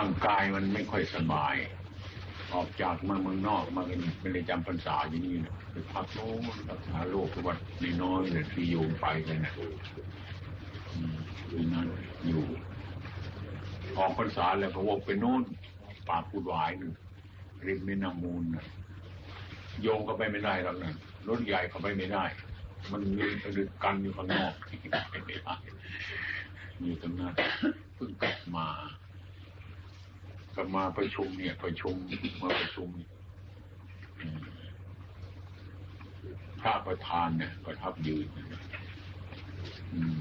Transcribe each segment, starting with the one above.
ร่างกายมันไม่ค่อยสบาย ออกจากมาเมืองนอกมาเป็นไม่ได้จำพรรษาอย่างนี้นะไปพักโน้นรักษาโรควัดนน้อยเนี่ยที่โยมไปกันนะอืมที่นั่นอยู่ ออกพรรษาแล้วก็วกไปโน่นป่าปูดหวายนึงริมแม่น้ำมูลนะโยงเข้าไปไม่ได้หรอกนะรถใหญ่เข้าไปไม่ได้ มันมีดึกกันอยู่ข้างนอกไม่ได้อยู่ตรงนั้นเพิ่งกลับมา ก็มาประชุมเนี่ยประชุมมาประชุมเนี่ยพระประธานเนี่ยประทับยืนนะอืม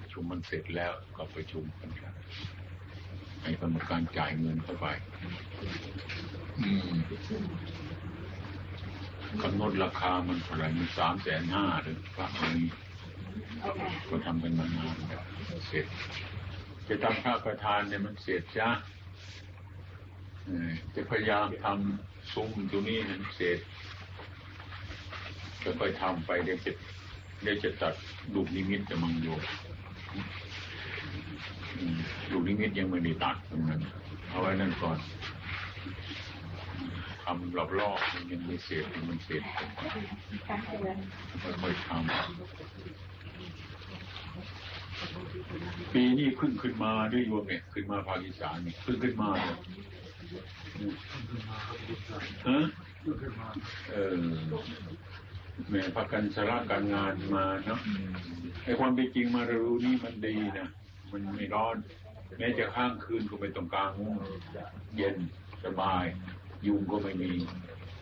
ประชุมมันเสร็จแล้วก็ประชุมกันครับให้กรรมการจ่ายเงินเข้าไปอืมกำหนดราคามันเท่าไหร่มันสามแสนห้าหรือพระองค์นี้ก็ทำกันมานานแล้วเสร็จจะทำพระประธานเนี่ยมันเสร็จจ้า จะพยายามทำซุ้มตรงนี้นั้เสร็จจะค่อยทำไปเดี๋ยวจะเดี๋ยวจะตัดลูกนิมิตจะมังโยลูกนิมิตยังไม่ได้ตัดตรงนั้นเอาไว้นั่นก่อนทำรอบรอบมันยังไม่เสร็จมันเสร็จค่อยๆทำปีนี้ขึ้นขึ้นมาด้วยโยมเนี่ย ขึ้นมาภาคอีสานนี่ยขึ้นขึ้นมาเนี่ย ฮะเออแหม่พักกันสาระการงานมาเนาะไอ้ความเป็นจริงมาเรารู้นี่มันดีนะมันไม่ร้อน แม้จะข้างคืนก็ไม่ต้องกลางมุ้งเย็นสบาย ยุงก็ไม่มี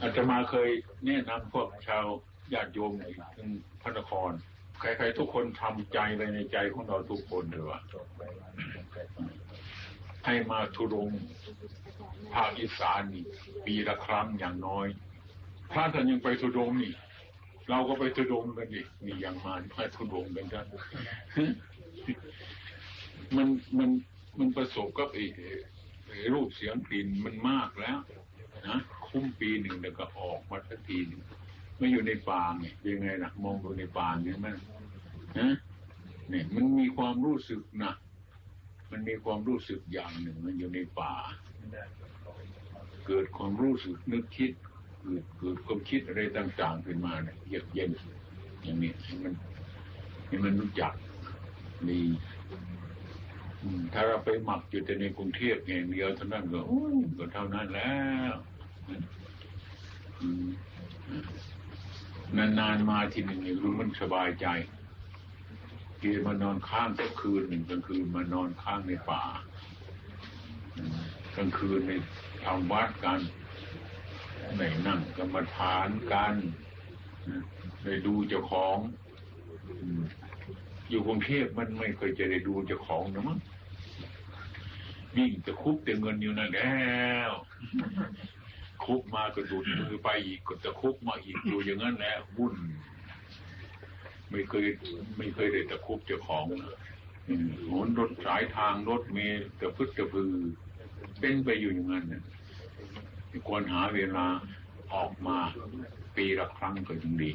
อาตมาเคยแนะนำพวกชาวญาติโยมในพระนคร ใครๆทุกคนทำใจไว้ในใจของเราทุกคนเลยว่าให้มาทุรง ภาคอีสานนี่ปีละครั้งอย่างน้อยถ้าท่านยังไปทุรงนี่ เราก็ไปทุรงกันดินี่ยังมาไปทุรงกันกันมันมันมันประสบกับไอ้ไอ้รูปเสียงกลิ่นมันมากแล้วนะคุ้มปีหนึ่งแล้วก็ออกมาสักทีหนึงไม่อยู่ในป่าเนี่ยยังไงล่ะมองดูในป่าเนี่ยมันฮะเนี่ยมันมีความรู้สึกนะมันมีความรู้สึกอย่างหนึ่งมันอยู่ในป่า เกิดความรู้สึกนึกคิด เกิดเกิดความคิดอะไรต่างๆขึ้นมาเนี่ยเยือกเย็นอย่างนี้ให้มันให้มันรู้จักดีอืมถ้าเราไปหมักอยู่แต่ในกรุงเทพอย่างเดียวเท่านั้นก็โอ้ยก็เท่านั้นแล้วนานๆมาทีหนึ่งรู้มันสบายใจทีมานอนข้างสักคืนหนึ่งกลางคืนมานอนข้างในป่ากลางคืนใน ทำวัดกันในนั่งกรรมฐานกันนะได้ดูเจ้าของอยู่กรุงเทพมันไม่เคยจะได้ดูเจ้าของนะมั้งวิ่งจะคุบแต่เงินอยู่นั่นแล้วคุบมาก็ดูดมือไปอีกก็จะคุบมาอีกอยู่อย่างนั้นแหละวุ่น ไม่เคยไม่เคยได้ตะคุบเจ้าของหนรถสายทางรถเมล์กระพึดกระพือเป็นไปอยู่อย่างนั้นนะ ควรหาเวลาออกมาปีละครั้งก็ยังดี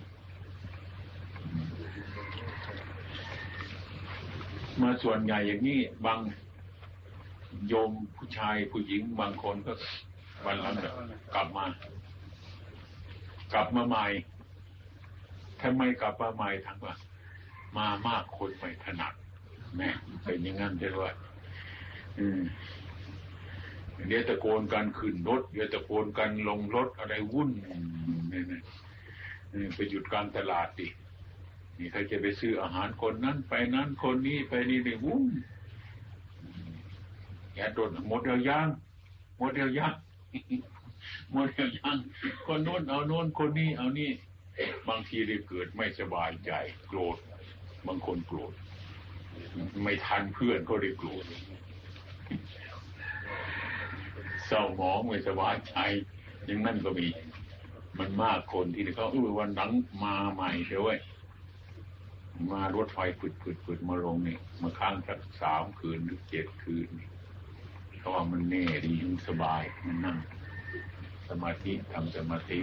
มาส่วนใหญ่อย่างนี้บางโยมผู้ชายผู้หญิงบางคนก็วันหลังก็กลับมา กลับมาใหม่ทำไมกลับมาใหม่ทั้งว่ามามากคนไม่ถนัดแม่เป็นอย่างนั้นใช่ไหมอืม เดี๋ยวตะโกนกันขึ้นรถเดี๋ยวตะโกนกันลงรถอะไรวุ่นเนี่ยนะไปหยุดกางตลาดดินี่ใครจะไปซื้ออาหารคนนั้น ไปนั้นคนนี้ไปนี่เลยวุ่นแกโดนหมดเดียวยังหมดเดียวยังหมดเดียวยังคนโน้นเอาโน้นคนนี้เอานี่บางทีได้เกิดไม่สบายใจโกรธบางคนโกรธไม่ทันเพื่อนก็ได้โกรธ เศร้าหมองไม่สบายใจอย่างนั้นก็มี มันมากคนที่เขาเออวันหลังมาใหม่เดี๋ยวเว้ยมารถไฟผึดผึดผึดมาลงนี่มาค้างสักสามคืนหรือเจ็ดคืนเพราะว่ามันแน่ดีมันสบายมันนั่งสมาธิทำสมาธิ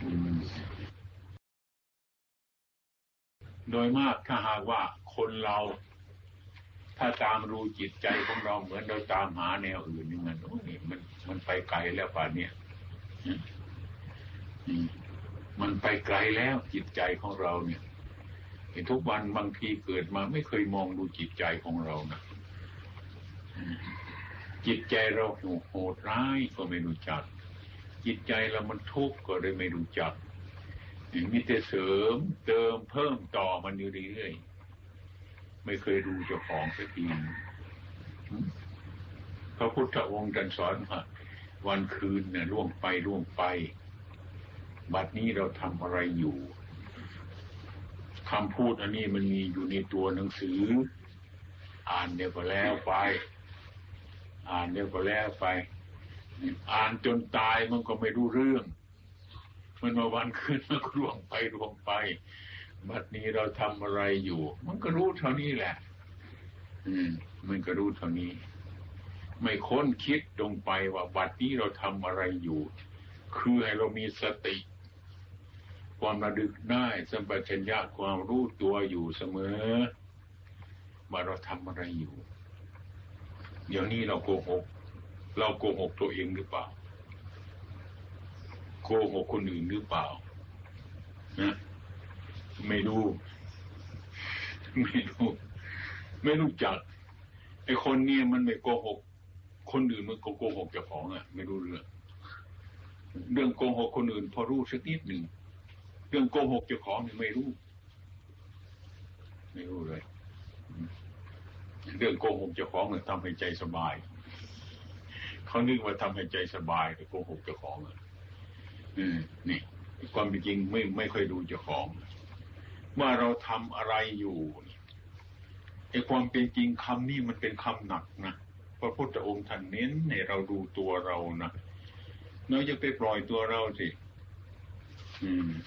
อืมโดยมากถ้าหากว่าคนเรา ถ้าตามรู้จิตใจของเราเหมือนเราตามหาแนวอื่นนี่มันโอ้ยมันมันไปไกลแล้วป่านเนี้ยมันไปไกลแล้วจิตใจของเราเนี่ยทุกวันบางทีเกิดมาไม่เคยมองดูจิตใจของเรานะจิตใจเราโหดร้ายก็ไม่รู้จัก จิตใจเรามันทุกข์ก็เลยไม่รู้จักมีแต่เสริมเติมเพิ่มต่อมันอยู่เรื่อยๆ ไม่เคยดูเจ้าของสักทีพระพุทธองค์ดันสอนว่าวันคืนเนี่ยล่วงไปล่วงไป บัดนี้เราทำอะไรอยู่คำพูดอันนี้มันมีอยู่ในตัวหนังสือ อ่านเดี๋ยวก็แล้วไป อ่านเดี๋ยวก็แล้วไป อ่านจนตายมันก็ไม่รู้เรื่อง มันมาวันคืนมันก็ล่วงไปล่วงไป บัดนี้เราทำอะไรอยู่ มันก็รู้เท่านี้แหละ อืม มันก็รู้เท่านี้ ไม่ค้นคิดลงไปว่าบัดนี้เราทำอะไรอยู่ คือให้เรามีสติ ความระลึกได้สัมปชัญญะความรู้ตัวอยู่เสมอว่าเราทำอะไรอยู่ เดี๋ยวนี้เราโกหก เราโกหกตัวเองหรือเปล่า โกหกคนอื่นหรือเปล่า นะ ไม่รู้ ไม่รู้ไม่รู้จักไอ้คนเนี่ยมันไม่โกหก คนอื่นมันโกหกเจ้าของอะ ไม่รู้เรื่อง เรื่องโกหกคนอื่น พอรู้สักนิดหนึ่งเรื่องโกหกเจ้าของเนี่ยไม่รู้ ไม่รู้เลยเรื่องโกหกเจ้าของเนี่ยทำให้ใจสบายเขานึกว่าทำให้ใจสบายแต่โกหกเจ้าของอะอืมนี่ความเป็นจริงไม่ไม่ค่อยดูเจ้าของ ว่าเราทำอะไรอยู่ไอ้ความเป็นจริงคำนี้มันเป็นคำหนักนะพระพุทธองค์ท่านเน้นในเราดูตัวเรานะเราจะไปปล่อยตัวเราสิ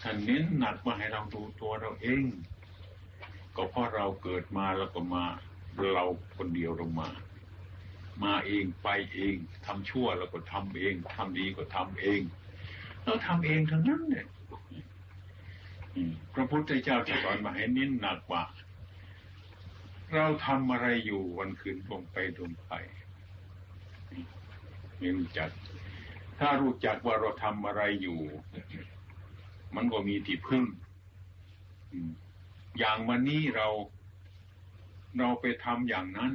ท่านเน้นหนักมาให้เราดูตัวเราเอง ก็เพราะเราเกิดมาแล้วก็มาเราคนเดียวลงมา มาเองไปเองทำชั่วแล้วก็ทำเองทำดีก็ทำเองเราทำเองทั้งนั้นเนี่ย พระพุทธเจ้าสอนมาให้เน้นหนักว่า เราทำอะไรอยู่วันคืนลงไปลงไปไม่รู้จัก ถ้ารู้จักว่าเราทำอะไรอยู่ มันก็มีที่พึ่งอย่างวันนี้เราเราไปทำอย่างนั้น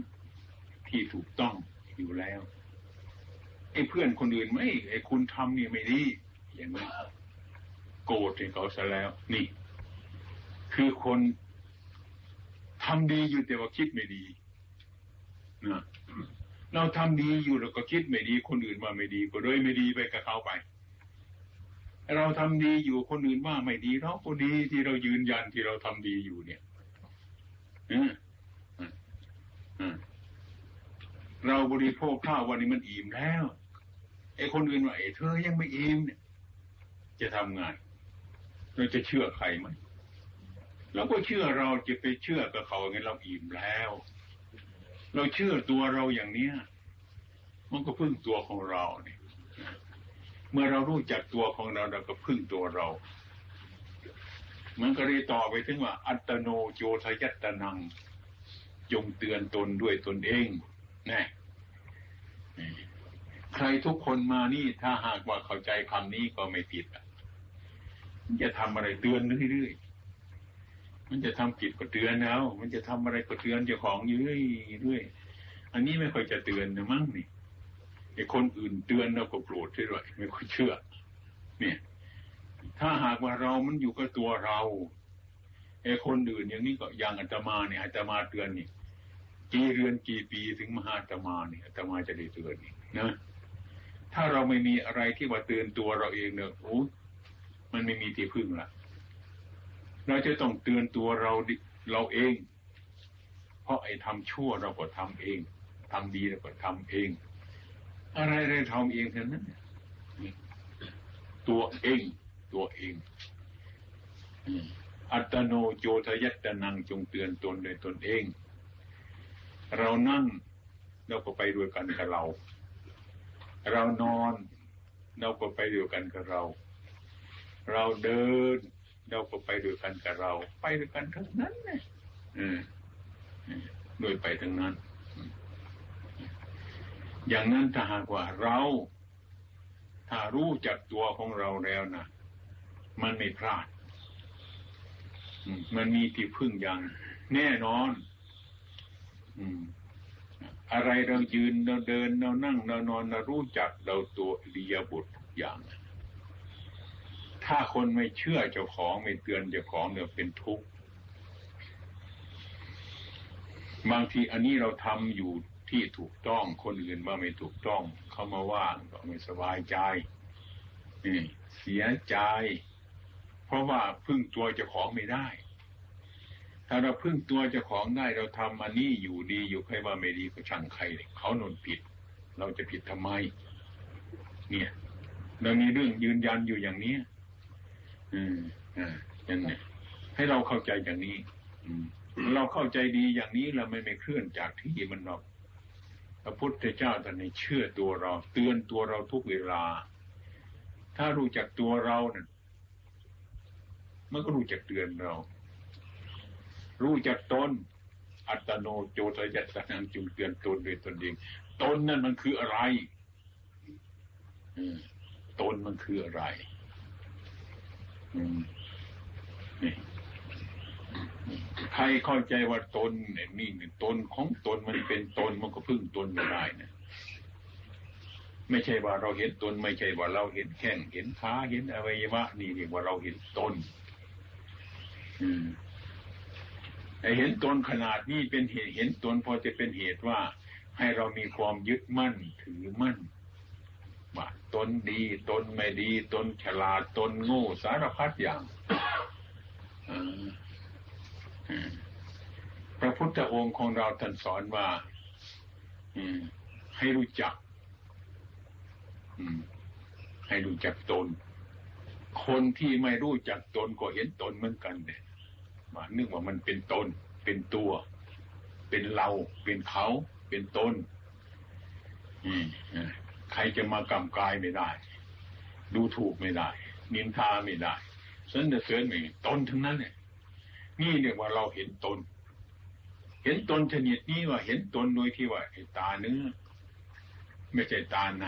ที่ถูกต้องอยู่แล้วไอ้เพื่อนคนอื่นไม่ไอ้คุณทำนี่ไม่ดีอย่างนี้ โกรธเขาซะแล้ว นี่ คือคนทำดีอยู่แต่ว่าคิดไม่ดีนะเราทำดีอยู่แล้วก็คิดไม่ดี คนอื่นว่าไม่ดี ก็เลยไม่ดีไปกับเขาไป เราทำดีอยู่คนอื่นว่าไม่ดีเราก็ดีที่เรายืนยันที่เราทำดีอยู่เนี่ยเราบริโภคข้าววันนี้มันอิ่มแล้วไอ้คนอื่นว่าไอ้เธอยังไม่อิ่มเนี่ย จะทำงาน เราจะเชื่อใครไหมเราก็เชื่อเราจะไปเชื่อกับเขาไงเราอิ่มแล้ว เราเชื่อตัวเราอย่างเนี้ย มันก็พึ่งตัวของเราเนี่ยเมื่อเรารู้จักตัวของเราเราก็พึ่งตัวเรามันก็เลยต่อไปถึงว่า อัตโนโยทยัตนัง จงเตือนตนด้วยตนเองนะใครทุกคนมานี่ถ้าหากว่าเข้าใจคำนี้ก็ไม่ผิดอะ มันจะทำอะไรเตือนเรื่อยๆมันจะทำผิดก็เตือนแล้ว มันจะทำอะไรก็เตือนเจ้าของเรื่อยๆอันนี้ไม่ค่อยจะเตือนนะมั้งนี่ไอ้คนอื่นเตือนเราก็โกรธด้วยไม่ค่อยเชื่อ เนี่ย ถ้าหากว่าเรามันอยู่กับตัวเราไอ้คนอื่นอย่างนี้ก็อย่างอาตมาเนี่ยอาตมาเตือนนี่กี่เรือนกี่ปีถึงมหาอาตมาเนี่ยอาตมาจะได้เตือนนี่นะถ้าเราไม่มีอะไรที่ว่าเตือนตัวเราเองเนี่ยโอ้ มันไม่มีที่พึ่งละเราจะต้องเตือนตัวเราเราเอง เพราะไอ้ทำชั่วเราก็ทำเองทำดีเราก็ทำเอง อะไรอะไรทำเองเท่านั้นตัวเอง ตัวเองอัตโนโจทยัตนังจงเตือนตนโดยตนเอง เรานั่งเราก็ไปด้วยกันกับเรา เรานอนเราก็ไปด้วยกันกับเรา เราเดิน เราก็ไปด้วยกันกับเรา ไปด้วยกันทั้งนั้นเนี่ยโดยไปทั้งนั้น อย่างนั้นถ้าหากว่าเรา ถ้ารู้จักตัวของเราแล้วนะมันไม่พลาด มันมีที่พึ่งอย่าง แน่นอน อืมอะไรเรายืนเราเดินเรานั่งเรานอนเรารู้จักเราตัวดียบุตรทุกอย่าง ถ้าคนไม่เชื่อเจ้าของไม่เตือนเจ้าของเนี่ยเป็นทุกข์บางทีอันนี้เราทำอยู่ที่ถูกต้องคนอื่นว่าไม่ถูกต้องเขามาว่าก็ไม่สบายใจนี่เสียใจ เพราะว่าพึ่งตัวเจ้าของไม่ได้ ถ้าเราพึ่งตัวเจ้าของได้เราทำอันนี้อยู่ดีอยู่ใครว่าไม่ดีก็ช่างใครเขานนผิด เราจะผิดทำไม เนี่ยเรามีเรื่องยืนยันอยู่อย่างนี้ อืมอ่าอย่างนี้ให้เราเข้าใจอย่างนี้ อืมเราเข้าใจดีอย่างนี้เราไม่ไม่เคลื่อนจากที่มันหรอกพระพุทธเจ้าท่านในเชื่อตัวเรา เตือนตัวเราทุกเวลา ถ้ารู้จักตัวเราเนี่ยมันก็รู้จักเตือนเรา รู้จักตนอัตโนโจตยัตนังจุนเตือนตนโดยตนเองตนนั่นมันคืออะไรตนมันคืออะไรนี่ ใครเข้าใจว่าตนเนี่ยนี่ตนของตนมันเป็นตนมันก็พึ่งตนไม่ได้นะไม่ใช่ว่าเราเห็นตน ไม่ใช่ว่าเราเห็นแข้งเห็นขาเห็นอวัยวะนี่เรียกว่าเราเห็นตน อืมเห็นตนขนาดนี้เป็นเหตุเห็นตนพอจะเป็นเหตุว่า ให้เรามีความยึดมั่นถือมั่น ว่าตนดีตนไม่ดี ตนฉลาดตนโง่สารพัดอย่างพระพุทธองค์ของเราท่านสอนว่าให้รู้จักให้รู้จักตน คนที่ไม่รู้จักตนก็เห็นตนเหมือนกันเนี่ยว่านึกว่ามันเป็นตน เป็นตัว เป็นเรา เป็นเขา เป็นตน ใครจะมากำกายไม่ได้ ดูถูกไม่ได้ นินทาไม่ได้สนเสริญไม่ตนทั้งนั้นเนี่ยนี่เนี่ยว่าเราเห็นตน เห็นตนชนิดนี้ว่าเห็นตนโดยที่ว่าตาเนื้อ ไม่ใช่ตาใน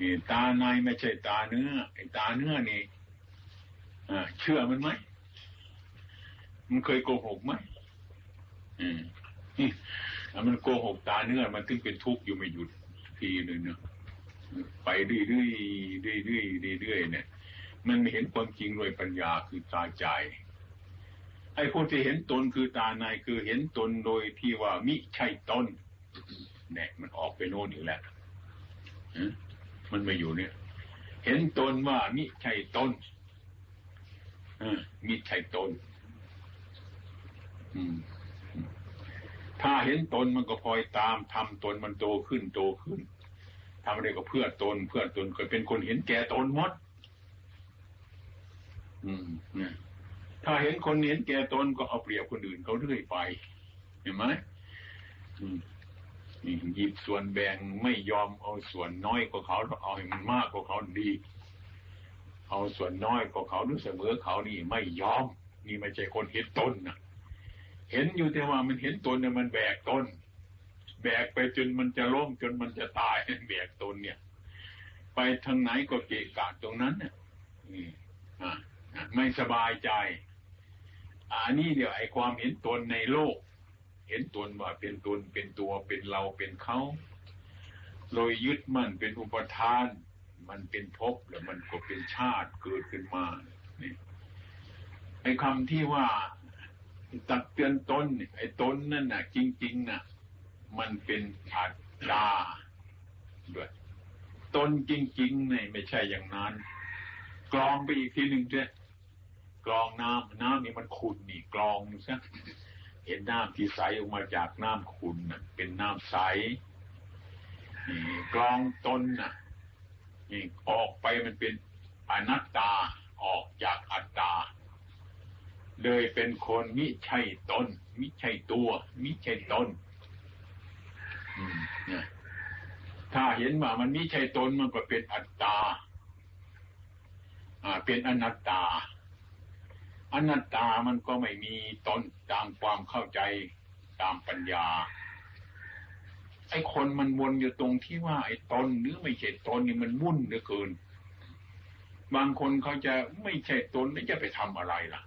นี่ตาในไม่ใช่ตาเนื้อไอ้ตาเนื้อนี่เชื่อมันไหมมันเคยโกหกไหมอืมมันโกหกตาเนื้อมันถึงเป็นทุกข์อยู่ไม่หยุด ทีหนึ่งเนาะไปเรื่อยๆเรื่อยๆเรื่อยๆเนี่ย มันไม่เห็นความจริงโดยปัญญาคือตาใจไอ้ผู้ที่เห็นตนคือตาในคือเห็นตนโดยที่ว่ามิใช่ตนเนี่ยมันออกไปโน่นอยู่แล้วมันไม่อยู่เนี่ย เห็นตนว่ามิใช่ตนมิใช่ตน ถ้าเห็นตนมันก็พลอยตามทำตนมันโตขึ้นโตขึ้นทำอะไรก็เพื่อตนเพื่อตนก็เป็นคนเห็นแก่ตนหมด อืมนี่ยถ้าเห็นคนเห็นแก่ตนก็เอาเปรียบคนอื่นเขาเรื่อยไป เห็นไหมหยิบส่วนแบ่งไม่ยอมเอาส่วนน้อยกว่าเขาเอาให้มันมากกว่าเขาดี เอาส่วนน้อยกว่าเขาหรือเสมอเขานี่ไม่ยอม นี่ไม่ใช่คนเห็นตนนะ เห็นอยู่แต่ว่ามันเห็นตนเนี่ยมันแบกตนแบกไปจนมันจะล้มจนมันจะตายแบกตนเนี่ย ไปทางไหนก็เกะกะตรงนั้นเนี่ยอ่าไม่สบายใจ อันนี้เดี๋ยวไอ้ความเห็นตนในโลก เห็นตนว่าเป็นตนเป็นตัวเป็นเราเป็นเขาโดยยึดมันเป็นอุปทาน มันเป็นภพแล้วมันก็เป็นชาติเกิดขึ้นมานี่ไอ้คำที่ว่า ตักเตือนตนไอ้ตนนั่นน่ะ จริง ๆน่ะ มันเป็นอัตตาด้วยตนจริงๆเนี่ยไม่ใช่อย่างนั้น กรองไปอีกทีหนึ่งเจ้กรองน้ำน้ำนี่มันขุ่นนี่กรองซะเห็นน้ำที่ใสออกมาจากน้ำขุ่นน่ะเป็นน้ำใสนี่กรองตนน่ะนี่ออกไปมันเป็นอนัตตาออกจากอัตตา เลยเป็นคนมิใช่ตน มิใช่ตัว มิใช่ตนถ้าเห็นว่ามันมิใช่ตนมันก็เป็นอัตตาอ่าเป็นอนัตตา อนัตตามันก็ไม่มีตนตามความเข้าใจตามปัญญา ไอ้คนมันวนอยู่ตรงที่ว่าไอ้ตนหรือไม่ใช่ตนนี่มันวุ่นเหลือเกิน บางคนเขาจะไม่ใช่ตนแล้วจะไปทำอะไรล่ะ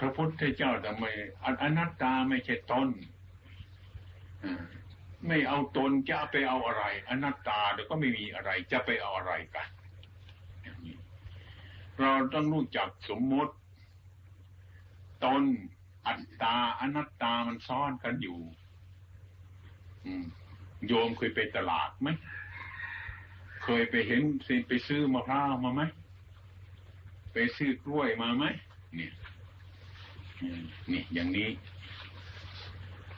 พระพุทธเจ้าทำไมอนัตตาไม่ใช่ตนไม่เอาตนจะไปเอาอะไร อนัตตาเดี๋ยวก็ไม่มีอะไร จะไปเอาอะไรกันเราต้องรู้จักสมมติ ตนอัตตาอนัตตามันซ่อนกันอยู่โยมเคยไปตลาดไหมเคยไปเห็นไปซื้อมะพร้าวมาไหมไปซื้อกล้วยมาไหมเนี่ย นี่อย่างนี้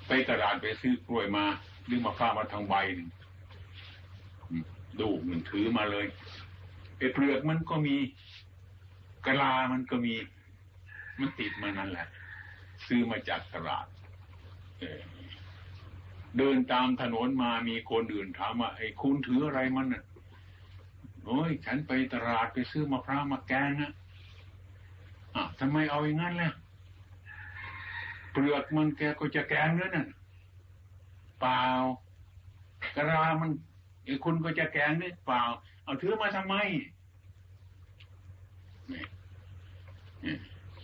ไปตลาดไปซื้อกล้วยมาดึงมะพร้ามาทางใบหนึ่งดูมันถือมาเลยไอ้เปลือกมันก็มีกะลามันก็มี มันติดมานั่นแหละ ซื้อมาจากตลาดเดินตามถนนมามีคนอื่นถามว่าไอ้คุณถืออะไรมันน่ะโอ้ยฉันไปตลาดไปซื้อมะพร้าวมาแกงนะอะทำไมเอาอย่างนั้นล่ะ เปลือกมันแกก็จะแกงแล้วนั่นเปล่ากระลามันไอ้คุณก็จะแกงนี่เปล่า เอาถือมาทำไม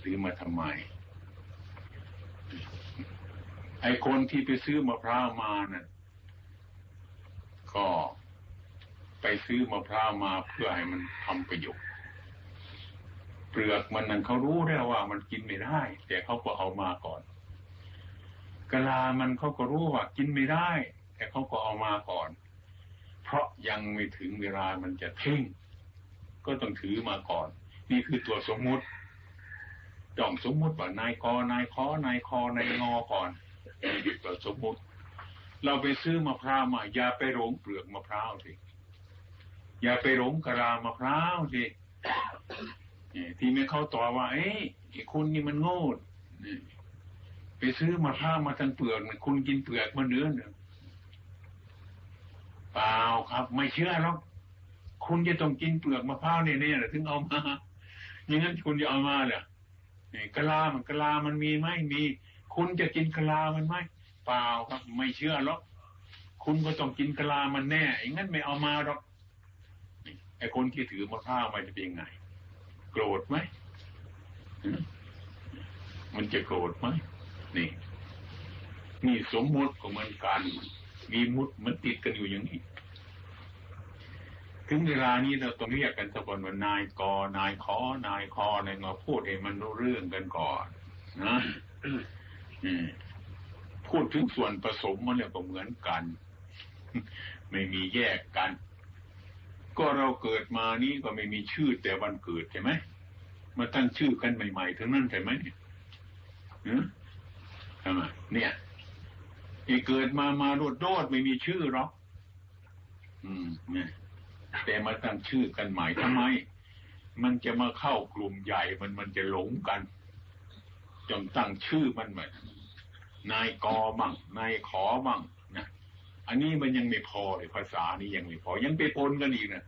ซื้อมาทำไม ไอ้คนที่ไปซื้อมะพร้าวมานะ่ะก็ไปซื้อมะพร้าวมาเพื่อให้มันทำประโยชน์เปลือกมันนั่นเขารู้ได้ว่ามันกินไม่ได้ แต่เขาก็เอามาก่อน กะลามันเขาก็รู้ว่ากินไม่ได้ แต่เขาก็เอามาก่อน เพราะยังไม่ถึงเวลามันจะทิ้งก็ต้องถือมาก่อน นี่คือตัวสมมุติต้องสมมุติว่านายกนายคอนายคอนายงอก่อนนี่ตัวสมมุติ เราไปซื้อมะพร้าวมาอย่าไปหลงเปลือกมะพร้าวสิอย่าไปหลงกะลามะพร้าวสิที่ไม่เข้าต่อว่า เอ้ยคุณนี่มันโง่ ไปซื้อมาข้าวมาทั้งเปลือกเนี่ยคุณกินเปลือกมาเนื้อเนี่ยเปล่าครับ ไม่เชื่อหรอกคุณจะต้องกินเปลือกมะพร้าวเนี่ยเนี่ยถึงเอามาอย่างนั้นคุณจะเอามาเหรอกะลามันกะลามันมีไหมมี คุณจะกินกะลามันไหมเปล่าครับ ไม่เชื่อหรอกคุณก็ต้องกินกะลามันแน่อย่างนั้นไม่เอามาหรอกไอ้คนที่ถือมะพร้าวมันจะเป็นยังไง โกรธไหมมันจะโกรธไหม นี่นี่สมมติของมันการมีมุดมันติดกันอยู่อย่างนี้ ถึงเวลานี้เราต้องเรียกกันสักคนว่านายกนายขอนายคอนายงอพูดให้มันรู้เรื่องกันก่อนนะพูดถึงส่วนผสมมันเนี่ยก็เหมือนกัน ไม่มีแยกกัน ก็เราเกิดมานี้ก็ไม่มีชื่อแต่วันเกิดใช่ไหมมาตั้งชื่อกันใหม่ๆทั้งนั้นใช่ไหมเนี่ย เนี่ยที่เกิดมามาโดดโดดไม่มีชื่อหรอกอืมเนี่ยแต่มาตั้งชื่อกันใหม่ทำไม มันจะมาเข้ากลุ่มใหญ่มันมันจะหลงกันจนตั้งชื่อมันเหมือนายกอบ้างนายขอบ้างนะอันนี้มันยังไม่พอเลยภาษานี้ยังไม่พอ ยังไปปนกันอีกนะ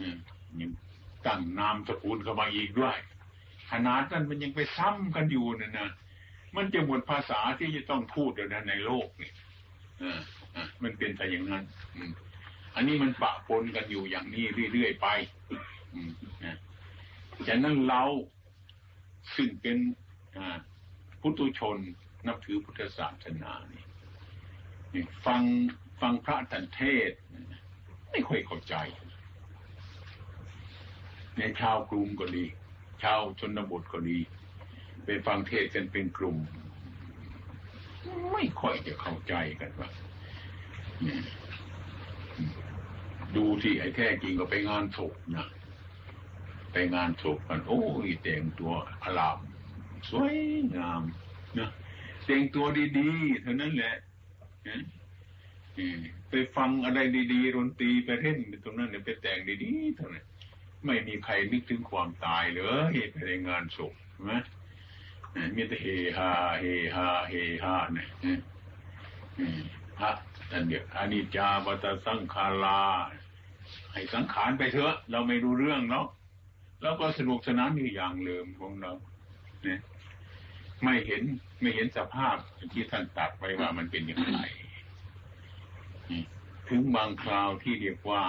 อืมยังตั้งนามสกุลเข้ามาอีกด้วยขนาดนั้นมันยังไปซ้ำกันอยู่นะนะ มันจะหมดภาษาที่จะต้องพูดเดี๋ยวนในโลกนี่มันเป็นแต่อย่างนั้นอันนี้มันปะปนกันอยู่อย่างนี้เรื่อยๆไปอืมนะฉะนั้นเราซึ่งเป็นพุทธชนนับถือพุทธศาสนานี่ฟังฟังพระตันเทศ ไม่ค่อยเข้าใจ ในชาวกรุงก็ดี ชาวชนบทก็ดี ไปฟังเทศกันเป็นกลุ่ม ไม่ค่อยจะเข้าใจกันว่าดูที่ไอ้แท้จริงก็ไปงานศพนะไปงานศพกัน โอ้ยแต่งตัวอลามสวยงามนะแต่งตัวดีๆเท่านั้นแหละไปฟังอะไรดีๆดนตรีไปเล่นตรงนั้นเนี่ยไปแต่งดีๆเท่านั้นไม่มีใครนึกถึงความตายเลยไปในงานศพใช่ไหม มีแต่เฮฮาเฮฮาเฮฮาเนี่ยฮะอันเดียวอานิจจาวัตสังขาราให้สังขารไปเถอะ เราไม่รู้เรื่องเนาะแล้วก็สนุกสนานอยู่อย่างเดิมของเราเนี่ยไม่เห็นไม่เห็นสภาพที่ท่านตัดไว้ว่ามันเป็นอย่างไรถึงบางคราวที่เรียกว่า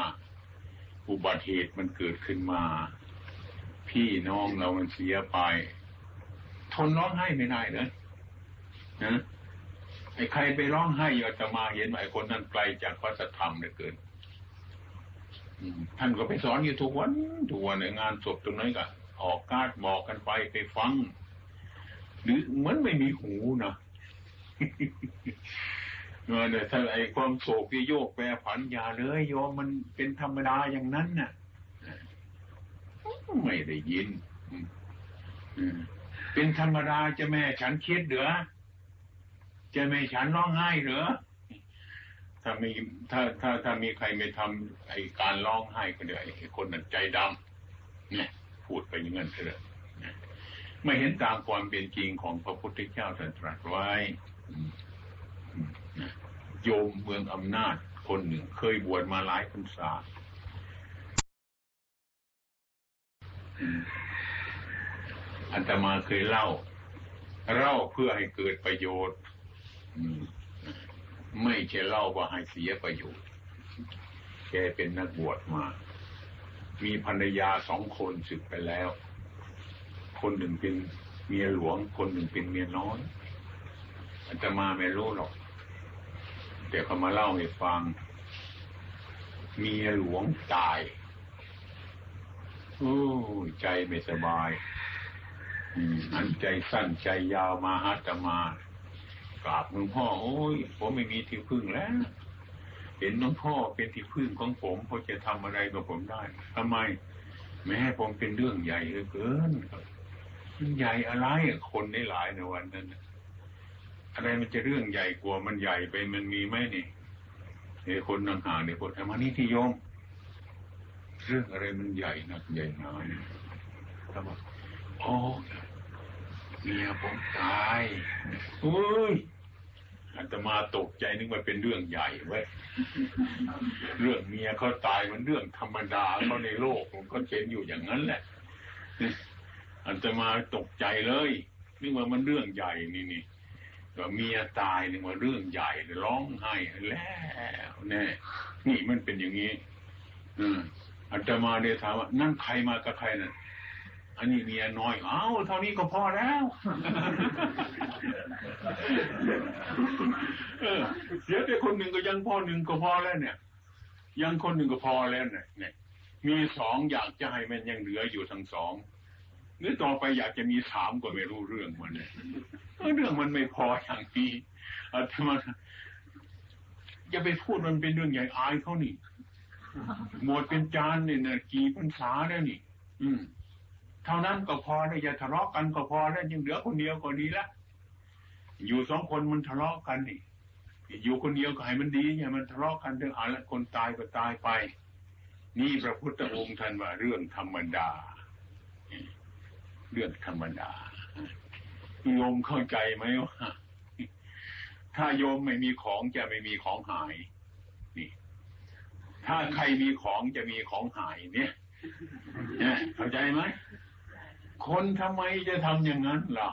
อุบัติเหตุมันเกิดขึ้นมา พี่น้องเรามันเสียไป ทนร้องไห้ไม่ได้เลยนะไอ้ใครไปร้องไห้อยากจะมาเห็นไอ้คนนั้นไกลจากพระธรรมเหลือเกินท่านก็ไปสอนอยู่ทุกวันทุกวันในงานศพตรงนั้นก็ออกการบอกกันไปไปฟัง หรือเหมือนไม่มีหูนะเออเนี่ยถ้าไอ้ความโศกที่โยกแปรผันอย่าเลยโยมมันเป็นธรรมดาอย่างนั้นน่ะ ไม่ได้ยิน เป็นธรรมดาจะแม่ฉันเคิดเหรอจะแม่ฉันร้องไห้เหรอถ้ามีถ้าถ้าถ้ามีใครไม่ทำไอ้การร้องไห้ก็เดี๋ยวไอ้คนนั้นใจดำเนี่ย พูดไปอย่างนั้นเถอะไม่เห็นตามความเป็นจริงของพระพุทธเจ้าตรัสไว้โยมเมืองอำนาจคนหนึ่งเคยบวชมาหลายพรรษา อันตมาเคยเล่า เล่าเพื่อให้เกิดประโยชน์ไม่ใช่เล่าว่าให้เสียประโยชน์ แกเป็นนักบวชมา มีภรรยาสองคนสึกไปแล้ว คนหนึ่งเป็นเมียหลวง คนหนึ่งเป็นเมียน้อยอาตมาไม่รู้หรอกแต่เขามาเล่าให้ฟัง เมียหลวงตาย โอ้ใจไม่สบาย อันใจสั้นใจยาวมาหาตมากราบหลวงพ่อโอ้ยผมไม่มีที่พึ่งแล้ว เห็นหลวงพ่อเป็นที่พึ่งของผมพอจะทำอะไรกับผมได้ทำไม แม้ผมเป็นเรื่องใหญ่เหลือเกินใหญ่อะไรคนได้หลายในวันนั้นอะไรมันจะเรื่องใหญ่กว่ามันใหญ่ไปมันมีไหมนี่เอ้คนนังหางเนี่ยคนทำมานี่ที่โยมเรื่องอะไรมันใหญ่นักใหญ่หนาเนี่ยทำไม โอ้เมียผมตายอุ้ยอาตมาตกใจนึกว่าเป็นเรื่องใหญ่เว้ย เรื่องเมียเขาตายมันเรื่องธรรมดาเขาในโลกมันก็เชนอยู่อย่างนั้นแหละอาตมาตกใจเลยนึกว่ามันเรื่องใหญ่นี่นี่ก็เมียตายนึกว่าเรื่องใหญ่ร้องไห้แล้วแน่นี่มันเป็นอย่างนี้อืมอาตมาเดยถามว่านั่นใครมากับใครน่ะ อันนี้เมียน้อย เอ้าเท่านี้ก็พอแล้วเออเสียแต่คนหนึ่งก็ยังพอหนึ่งก็พอแล้วเนี่ย ยังคนหนึ่งก็พอแล้วเนี่ยเนี่ยมีสองอยากจะให้มันยังเหลืออยู่ทั้งสองหรือต่อไปอยากจะมีสามก็ไม่รู้เรื่องมันเนี่ยเรื่องมันไม่พออย่างนี้อาตมาอย่าไปพูดมันเป็นเรื่องใหญ่อายเขานี่หมดเป็นจานเนี่ยนะกี่พรรษาแล้วนี่ อืม เท่านั้นก็พอได้อย่าทะเลาะกันก็พอแล้วยังเหลือคนเดียวก็ดีละอยู่สองคนมันทะเลาะกันนี่อยู่คนเดียวก็ให้มันดีอย่ามันทะเลาะกันเรื่องอะไรคนตายก็ตายไป นี่พระพุทธองค์ท่านว่าเรื่องธรรมดา เรื่องธรรมดาโยมเข้าใจไหมว่าถ้าโยมไม่มีของจะไม่มีของหาย นี่ ถ้าใครมีของจะมีของหายเนี่ยเนี่ยเข้าใจไหม คนทำไมจะทำอย่างนั้นล่ะ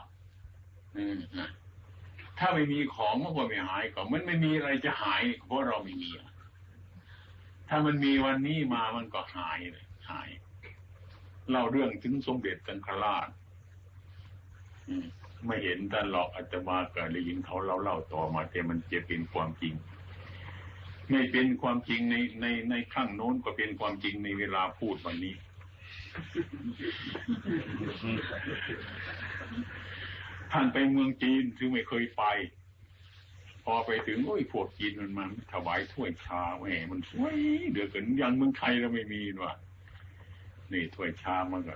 ถ้าไม่มีของมันก็ไม่หายก็มันไม่มีอะไรจะหายเพราะเราไม่มีถ้ามันมีวันนี้มามันก็หายเลยหายเล่าเรื่องถึงสมเด็จสังฆราชไม่เห็นท่านหรอกอาจจะมาเกิดได้ยินเขาเล่าเล่าต่อมาแต่มันจะเป็นความจริง ไม่เป็นความจริงในในในครั้งโน้นก็เป็นความจริงในเวลาพูดวันนี้ ท่านไปเมืองจีนซึ่งไม่เคยไป พอไปถึงโอ้ยพวกจีนมันมันถวายถ้วยชาแหมมันสวยเดือดเกินยังเมืองไทยเราไม่มีว่ะนี่ถ้วยชามันก็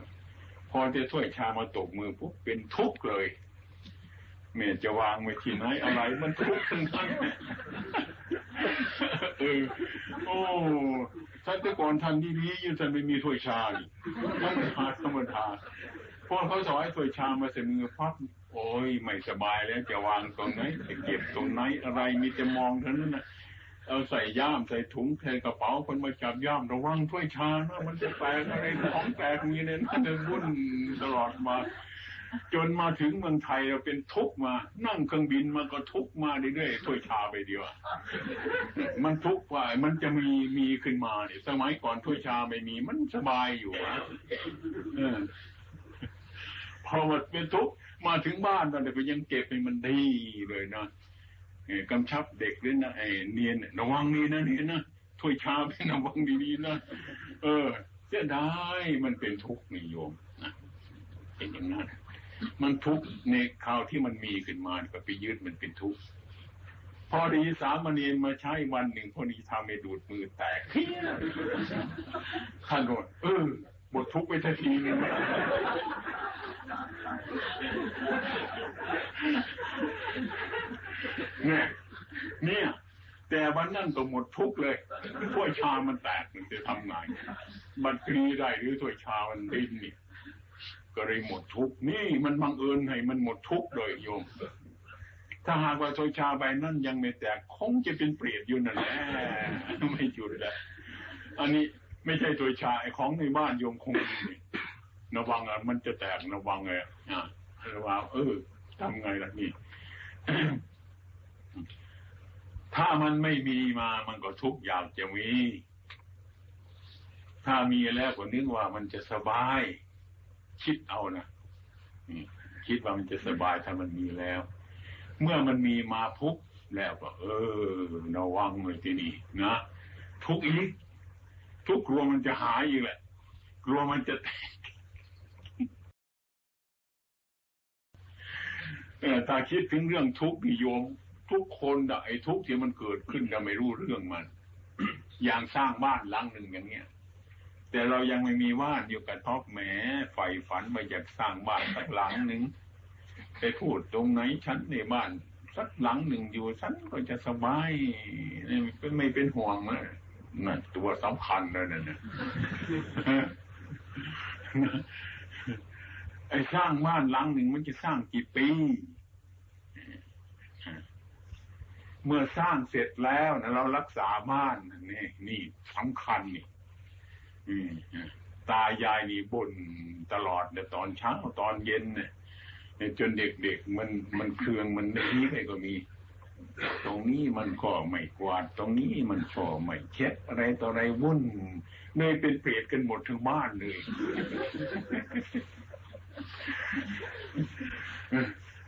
พอจะถ้วยชามาตกมือปุ๊บเป็นทุกข์เลยเมีจะวางไว้ที่ไหนอะไรมันทุกข์ทั้งนั้นเออโอ้ ท่านแต่ก่อนท่านดีๆอยู่ท่านไม่มีถ้วยชาธรรมดาธรรมดาพวกเขาสอยถ้วยชามาใส่มือพับโอ้ยไม่สบายแล้วจะวางตรงไหนจะเก็บตรงไหนอะไรมีจะมองเท่านั้นนะเอาใส่ย่ามใส่ถุงใส่กระเป๋าคนมาจับย่ามระวังถ้วยชานะมันจะแตกอะไรของแตกมีเนี่ยนั่นเดินวุ่นตลอดมา จนมาถึงเมืองไทยเราเป็นทุกข์มา นั่งเครื่องบินมาก็ทุกข์มาเรื่อยๆถ้วยชาไปเดียวมันทุกข์ว่ามันจะมีมีขึ้นมาเนี่ยสมัยก่อนถ้วยชาไม่มี มันสบายอยู่อะเออพอมาเป็นทุกข์มาถึงบ้านตอนเด็กก็ยังเก็บให้มันดีเลยนะเอ่อกำชับเด็กด้วยนะไอ้เนียนเนี่ยระวังนี่นะเนี่ยนะถ้วยชาเป็นระวังดีๆนะเออเสียดายมันเป็นทุกข์นิยมนะเป็นอย่างนั้น มันทุกข์ในคราวที่มันมีขึ้นมาก็ไปยึดมันเป็นทุกข์พอดีสามเณรมาใช้วันหนึ่งพอดีทำให้ดูดมือแตกเฮียท่านบอกเออหมดทุกข์ไปทันทีนึงเนี่ยเนี่ย แต่วันนั้นก็หมดทุกข์เลยถ้วยชามันแตกมันจะทำไงบันตรีได้หรือถ้วยชามันดิ้นเนี่ย ก็เลยหมดทุกข์นี่มันบังเอิญให้มันหมดทุกข์เลยโยม ถ้าหากว่าถ้วชาใบนั้นยังไม่แตกคงจะเป็นเปรตอยู่นั่นแหละไม่หยุดแล้วอันนี้ไม่ใช่ถ้วชาไอ้ของในบ้านโยมคงระวังอะมันจะแตกระวังไงอะระวังเออทำไงล่ะนี่ถ้ามันไม่มีมามันก็ทุกข์อยากจะมี ถ้ามีแล้วก็นึกว่ามันจะสบาย คิดเอานะนี่คิดว่ามันจะสบายถ้ามันมีแล้ว เมื่อมันมีมาทุกแล้วก็ เออระวังเลยทีนี้นะทุกอีกทุกกลัวมันจะหายอีกแหละกลัวมันจะแตกถ้าคิดถึงเรื่องทุกข์นิยม ทุกคนไอ้ทุกข์ที่มันเกิดขึ้นเราไม่รู้เรื่องมัน อย่างสร้างบ้านหลังหนึ่งอย่างเงี้ย แต่เรายังไม่มีบ้านอยู่กับท็อปแหมใฝ่ฝันมาอยากสร้างบ้านสักหลังหนึ่งไปพูดตรงไหนฉันในบ้าน สักหลังหนึ่งอยู่ฉันก็จะสบายไม่เป็นห่วงนะนั่นตัวสำคัญเลยนั่นนะไอ้สร้างบ้านหลังหนึ่งมันจะสร้างกี่ปีเมื่อสร้างเสร็จแล้วนะเรารักษาบ้านนี่นี่สำคัญนี่ ตายายนี่บ่นตลอดเนี่ยตอนเช้าตอนเย็นเนี่ยจนเด็กๆมันมันเครืองมันนี้ไปก็มี ตรงนี้มันก็ไม่กวาด ตรงนี้มันก็ไม่เช็ดอะไรต่ออะไรวุ่นเลยเป็นเปรตกันหมดทั้งบ้านเลย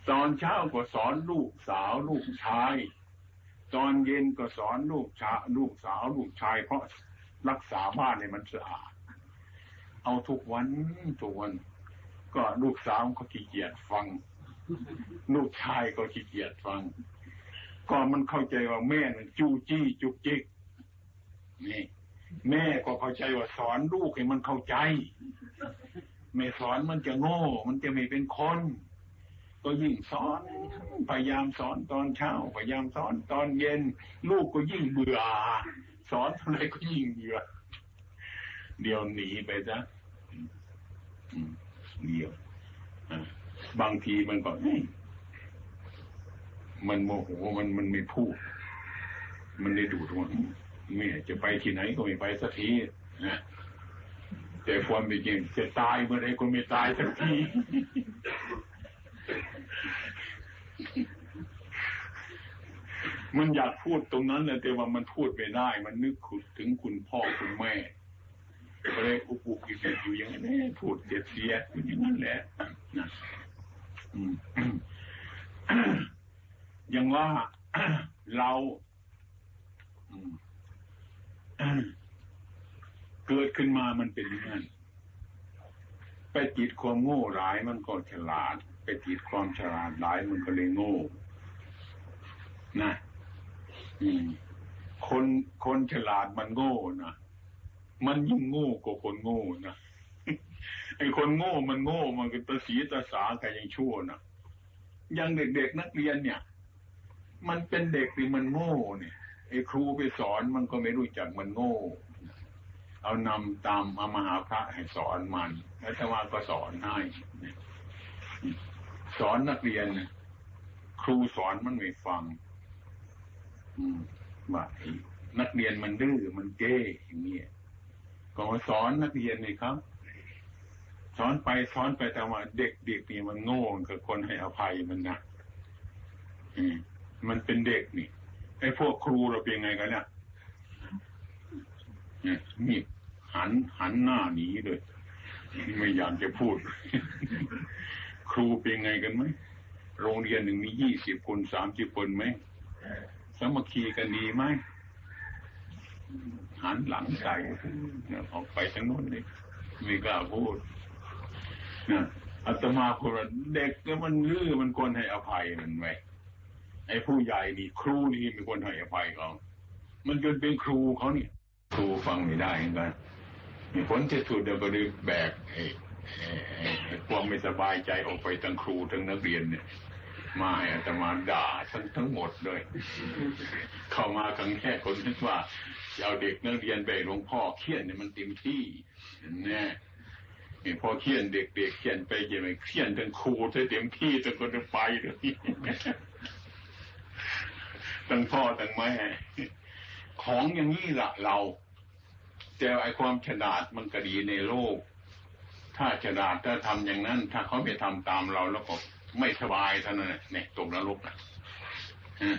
ตอนเช้าก็สอนลูกสาวลูกชาย ตอนเย็นก็สอนลูกชาลูกสาวลูกชายเพราะ รักษาบ้านให้มันสะอาด เอาทุกวันทุกวัน ก็ลูกสาวก็ขี้เกียจฟัง ลูกชายก็ขี้เกียจฟัง ก็มันเข้าใจว่าแม่น่ะจู้จี้จุกจิกนี่แม่ก็เข้าใจว่าสอนลูกให้มันเข้าใจไม่สอนมันจะโง่ มันจะไม่เป็นคน ก็ยิ่งสอน พยายามสอนตอนเช้า พยายามสอนตอนเย็น ลูกก็ยิ่งเบื่อ สอนเท่าไรก็ยิ่งเบื่อเดี๋ยวหนีไปซะเดียวบางทีมันก็มันโมโหมันมันไม่พูด มันได้ดูดว่าแม่จะไปที่ไหนก็ไม่ไปสักทีนะแต่ความเป็นจริงจะตายเมื่อไรก็ไม่ตายสักที มันอยากพูดตรงนั้นแหละแต่ว่ามันพูดไม่ได้ มันนึกขุดถึงคุณพ่อคุณแม่ก็เลยอุปุกิเอยู่อย่างนี้พูดเสียเสียอย่างนั้นแหละนะอืมอย่างว่าเราเกิดขึ้นมามันเป็นอย่างนั้นไปติดความโง่ร้ายมันก็ฉลาด ไปติดความฉลาดร้ายมันก็เลยโง่ นะ คนคนฉลาดมันโง่นะมันยิ่งโง่กว่าคนโง่นะไอ้คนโง่มันโง่มันก็ตาสีตาสากันยังชั่วนะยังเด็กๆนักเรียนเนี่ย มันเป็นเด็กที่มันโง่เนี่ยไอ้ครูไปสอนมันก็ไม่รู้จักมันโง่ เอานำตามเอามหาพระให้สอนมันแล้วธรรมาก็สอนให้สอนนักเรียน ครูสอนมันไม่ฟัง ว่านักเรียนมันดื้อมันเก้อย่างเงี้ยก็มาสอนนักเรียนเลยครับ สอนไปสอนไปแต่ว่าเด็กเด็กนี่มันโง่กับคนให้อภัยมันนะอืมมันเป็นเด็กนี่ไอ้พวกครูเราเป็นไงกันเนี่ยเนี่ยนี่หันหันหน้าหนีเลยไม่อยากจะพูด ครูเป็นไงกันไหมโรงเรียนหนึ่งมียี่สิบคนสามสิบคนไหม สามัคคีกันดีไหมหันหลังใส่ออกไปทั้งโน้นเลยไม่กล้าพูดนะอาตมาพูดว่าเด็กเนี่ยมันลื้อมันควรให้อภัยมันไหมไอ้ผู้ใหญ่นี่ครูนี่มันควรให้อภัยเขามันจนเป็นครูเขาเนี่ย ครูฟังไม่ได้เหมือนกันมีผลที่สุดเดี๋ยวก็เลยแบกไอ้ความไม่สบายใจออกไปทั้งครูทั้งนักเรียนเนี่ย มาให้อาตมาด่าทั้งทั้งหมดเลย เข้ามาครั้งแรกคนนึกว่าจะเอาเด็กนักเรียนไปหลวงพ่อเขียนเนี่ยมันเต็มที่แน่นี่พอเขียนเด็กๆเขียนไปเขียนไปเขียนทั้งครูทั้งเต็มที่ทั้งคนไปเลยทั้งพ่อทั้งแม่ของอย่างนี้ละเรา แต่ไอความฉลาดมันก็ดีในโลก ถ้าฉลาดถ้าทำอย่างนั้น ถ้าเขาไม่ทำตามเราแล้วก็ ไม่สบายเท่านั้นแหละเนี่ยตกนรกนะฮะ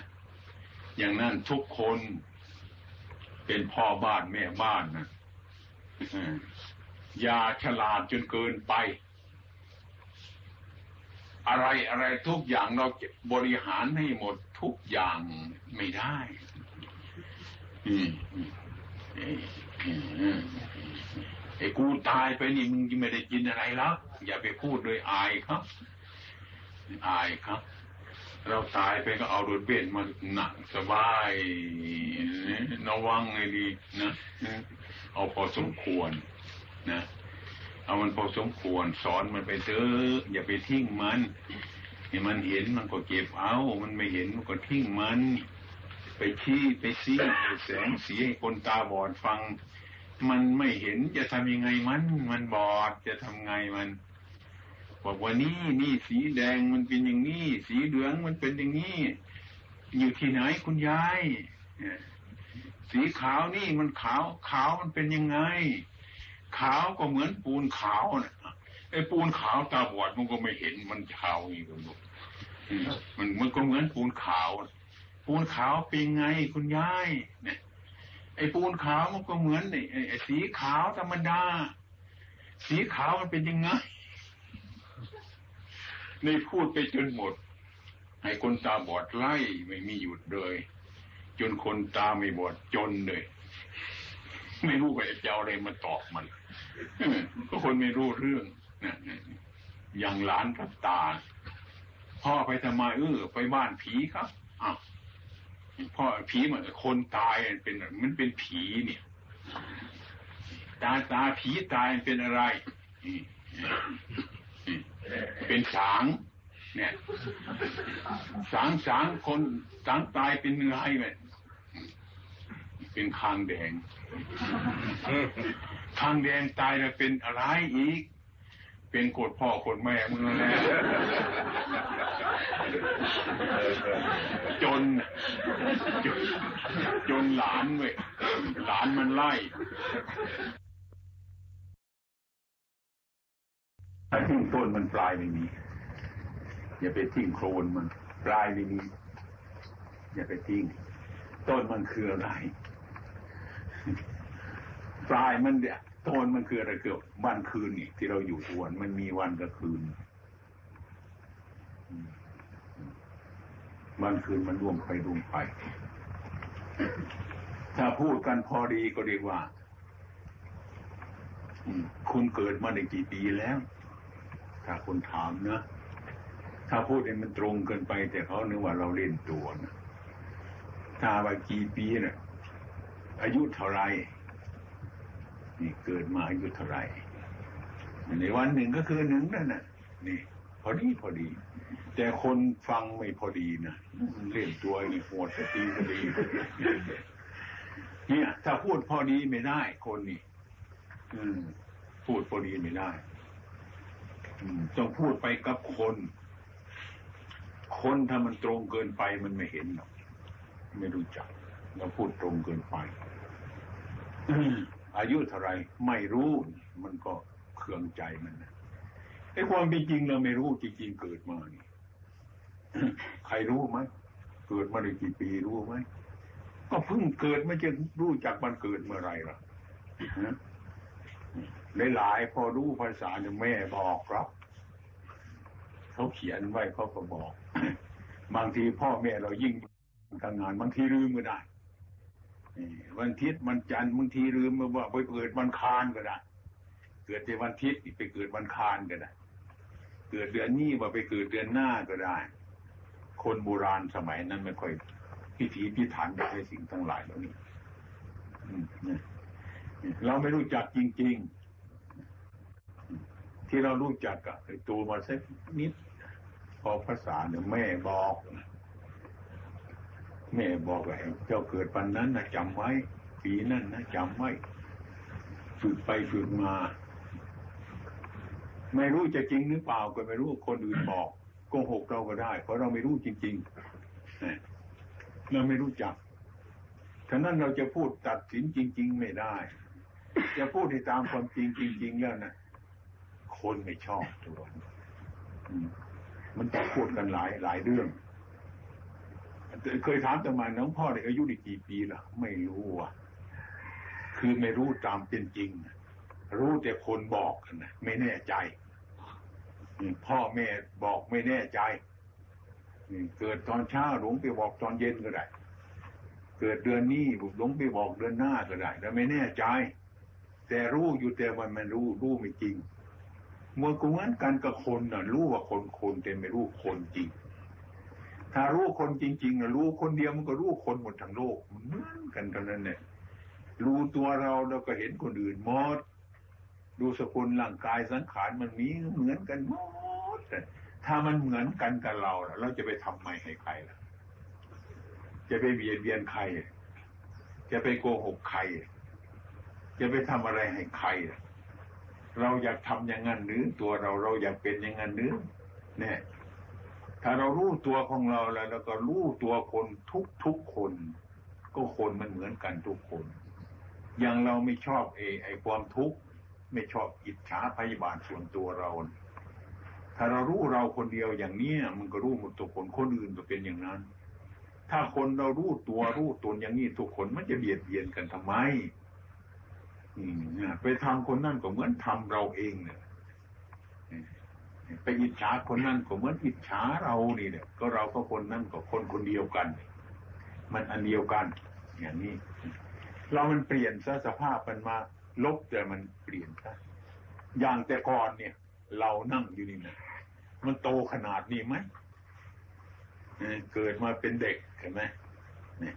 อย่างนั้นทุกคนเป็นพ่อบ้านแม่บ้านนะอย่าฉลาดจนเกินไป อะไรอะไรทุกอย่างเราบริหารให้หมดทุกอย่างไม่ได้อืไอ้กูตายไปนี่มึงไม่ได้กินอะไรแล้ว อย่าไปพูดเลยอายครับ อายครับ เราตายไปก็เอารถเบนมาหนักสบายระวังให้ดีนะเอาพอสมควรนะเอามันพอสมควร สอนมันไปเถอะอย่าไปทิ้งมันให้มันเห็นมันก็เก็บเอา มันไม่เห็นมันก็ทิ้งมัน ไปชี้ไปซี้ไปแสงสีให้คนตาบอดฟัง มันไม่เห็นจะทำยังไงมัน มันบอดจะทำไงมัน บอกว่านี่นี่สีแดงมันเป็นอย่างนี้สีเหลืองมันเป็นอย่างนี้อยู่ที่ไหนคุณยายสีขาวนี่มันขาวขาวมันเป็นยังไง ขาวก็เหมือนปูนขาวนะไอ้ปูนขาวตาบอดมันก็ไม่เห็นมันขาวอีกลูกมันมันก็เหมือนปูนขาว ปูนขาวเป็นไงคุณยายเนี่ยไอ้ปูนขาวมันก็เหมือนไอ้สีขาวธรรมดา สีขาวมันเป็นยังไง นพูดไปจนหมด ให้คนตาบอดไล่ไม่มีหยุดเลย จนคนตาไม่บอดจนเลย ไม่รู้ว่าจะเอาอะไรมาตอบมันก็คนไม่รู้เรื่องนะอย่างหลานกับตา พ่อไปทำไมเออไปบ้านผีครับอ้าวพ่อผีเหมือนคนตายเป็นมันเป็นผีเนี่ย ตาตาผีตายเป็นอะไร เป็นสาง เนี่ย สางสางคนสางตายเป็นเนื้อให้ไหมเป็นคางแดงคางแดงตายแล้วเป็นอะไรอีก เป็นโกดพ่อโกดแม่มึงนั่นแหละจนจน จนหลานเว้ยหลานมันไล่ ถ้ทิ้งต้นมันปลายไม่มี อย่าไปทิ้งโคลนมัน ปลายไม่มี อย่าไปทิ้ง ต้นมันคืออะไร ปลายมันเนี่ยต้นมันคืออะไรคือวันคืนนี่ที่เราอยู่ทวนมันมีวันกับคืนวันคืนมันร่วมไปร่วมไป ถ้าพูดกันพอดีก็เรียกว่า คุณเกิดมาได้กี่ปีแล้ว ถ้าคนถามนะ ถ้าพูดให้มันตรงเกินไป แต่เขานึกว่าเราเล่นตัวนะถ้าว่ากี่ปีเนะ่ะอายุเท่าไหรนี่เกิดมาอายุเท่าไหรในวันหนึ่งก็คือหนึ่งนั่นน่ะ นี่ พอดีพอดี แต่คนฟังไม่พอดีนะเล่นตัวนี่โหดสตีพอดีเนี่ย ถ้าพูดพอดีไม่ได้คนนี่ อืม พูดพอดีไม่ได้ ต้องพูดไปกับคน คนถ้ามันตรงเกินไปมันไม่เห็นหรอกไม่รู้จักเราพูดตรงเกินไปอายุเท่าไรไม่รู้มันก็เครื่องใจมันนะไอ้ความเป็นจริงเราไม่รู้จริงๆเกิดมานี่ใครรู้ไหมเกิดมาได้กี่ปีรู้ไหมก็เพิ่งเกิดไม่จะรู้จักมันเกิดเมื่อไรล่ะ หลายๆพอรู้ภาษาเนี่ยแม่บอกครับเขาเขียนไว้เขาก็บอก บางทีพ่อแม่เรายิ่งทำงานบางทีลืมก็ได้วันทิศวันจันทร์บางทีลืมมาว่าไปเกิดวันคานก็ได้เกิดในวันทิศไปเกิดวันคานก็ได้เกิดเดือนนี้ว่าไปเกิดเดือนหน้าก็ได้ คนโบราณสมัยนั้นไม่ค่อยพิถีพิถันในสิ่งทั้งหลายเหล่านี้เราไม่รู้จักจริง ๆ ที่เรารู้จักกับไอ้ตัวมาสักนิด พอภาษาเนี่ยแม่บอก แม่บอกว่าเจ้าเกิดวันนั้นนะจำไว้ ปีนั้นนะจำไว้ฝึกไปฝึกมา ไม่รู้จะจริงหรือเปล่าก็ไม่รู้คนอื่นบอกโกหกเราก็ได้ เพราะเราไม่รู้จริงๆเราไม่รู้จักฉะนั้นเราจะพูดตัดสินจริง ๆ ไม่ได้ จะพูดให้ตามความจริงจริง ๆ แล้วนะ คนไม่ชอบตัวมันพูดกันหลายหลายเรื่องเคยถามตมาน้องพ่อเด็กอายุได้กี่ปีล่ะ ไม่รู้อะ คือไม่รู้ตามเป็นจริง รู้แต่คนบอกกันนะไม่แน่ใจพ่อแม่บอกไม่แน่ใจเกิดตอนเช้าหลงไปบอกตอนเย็นก็ได้ เกิดเดือนนี้หลงไปบอกเดือนหน้าก็ได้แต่ไม่แน่ใจ แต่รู้อยู่แต่วันมันรู้รู้ไม่จริง เมื่อกูงั้นกันกับคนน่ะ รู้ว่าคนคนแต่ไม่รู้คนจริง ถ้ารู้คนจริงๆนะรู้คนเดียวมันก็รู้คนหมดทั้งโลกมันเหมือนกันเท่านั้นเนี่ยรู้ตัวเราแล้วก็เห็นคนอื่นหมดดูสกุลร่างกายสังขารมันมีเหมือนกันหมดถ้ามันเหมือนกันกับเราเราจะไปทำไมให้ใครล่ะ จะไปเบียดเบียนใคร จะไปโกหกใคร จะไปทำอะไรให้ใครล่ะ เราอยากทำอย่างนั้นหรือตัวเราเราอยากเป็นอย่างนั้นหรือเนี่ยถ้าเรารู้ตัวของเราแล้วแล้วก็รู้ตัวคนทุกทุกคน ก็คนมันเหมือนกันทุกคน อย่างเราไม่ชอบเอไอความทุกข์ไม่ชอบอิจฉาพยาบาทส่วนตัวเรา ถ้าเรารู้เราคนเดียวอย่างนี้มันก็รู้หมดตัวคนคนอื่นก็เป็นอย่างนั้น ถ้าคนเรารู้ตัวรู้ตนอย่างนี้ทุกคนมันจะเบียดเบียนกันทำไม ไปทำคนนั่นก็เหมือนทำเราเองเนี่ยไปอิจฉาคนนั้นก็เหมือนอิจฉาเรานี่เนี่ยก็เราก็คนนั่นก็คนคนเดียวกัน มันอันเดียวกัน อย่างนี้ เรามันเปลี่ยนซะสภาพมันมา ลบแต่มันเปลี่ยนซะอย่างแต่ก่อนเนี่ย เรานั่งอยู่นี่นะมันโตขนาดนี้ไหมเกิดมาเป็นเด็กเห็นไหมเนี่ย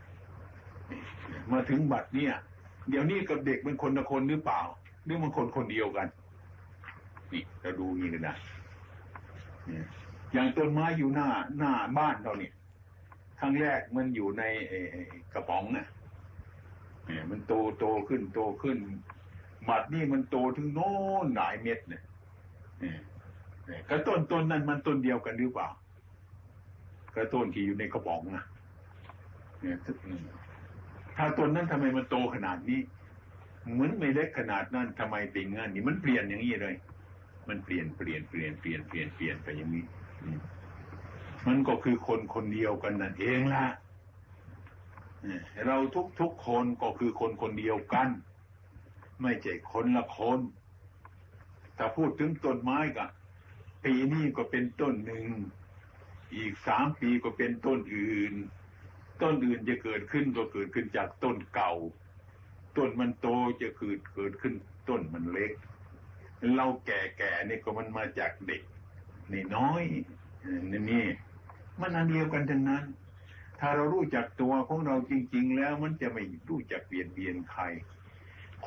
มาถึงบัดเนี่ย เดี๋ยวนี้กับเด็กเป็นคนละคนหรือเปล่า หรือมันคนคนเดียวกัน นี่เราดูนี่กันนะอย่างต้นไม้อยู่หน้าหน้าบ้านเราเนี่ยครั้งแรกมันอยู่ในกระป๋องนะเนี่ยมันโตโตขึ้นโตขึ้นหมัดนี่มันโตถึงโน้นหลายเม็ดเนี่ยกระต้นต้นนั้นมันต้นเดียวกันหรือเปล่ากระต้นที่อยู่ในกระป๋องนะเนี่ย ถ้าต้นนั้นทำไมมันโตขนาดนี้ เหมือนไม่เล็กขนาดนั้นทำไมเป็นงั้นนี่มันเปลี่ยนอย่างนี้เลย มันเปลี่ยนเปลี่ยนเปลี่ยนเปลี่ยนเปลี่ยนเปลี่ยนไปอย่างนี้มันก็คือคนคนเดียวกันนั่นเองล่ะเราทุกทุกคนก็คือคนคนเดียวกัน ไม่ใช่คนละคนถ้าพูดถึงต้นไม้ก็ปีนี้ก็เป็นต้นหนึ่ง อีกสามปีก็เป็นต้นอื่น ต้นอื่นจะเกิดขึ้นก็เกิดขึ้นจากต้นเก่า ต้นมันโตจะเกิดเกิดขึ้น ต้นมันเล็ก เราแก่ๆนี่ก็มันมาจากเด็กนี่น้อยนี่นี่มันอันเดียวกันทั้งนั้น ถ้าเรารู้จักตัวของเราจริง ๆ แล้วมันจะไม่รู้จักเบียดเบียนใคร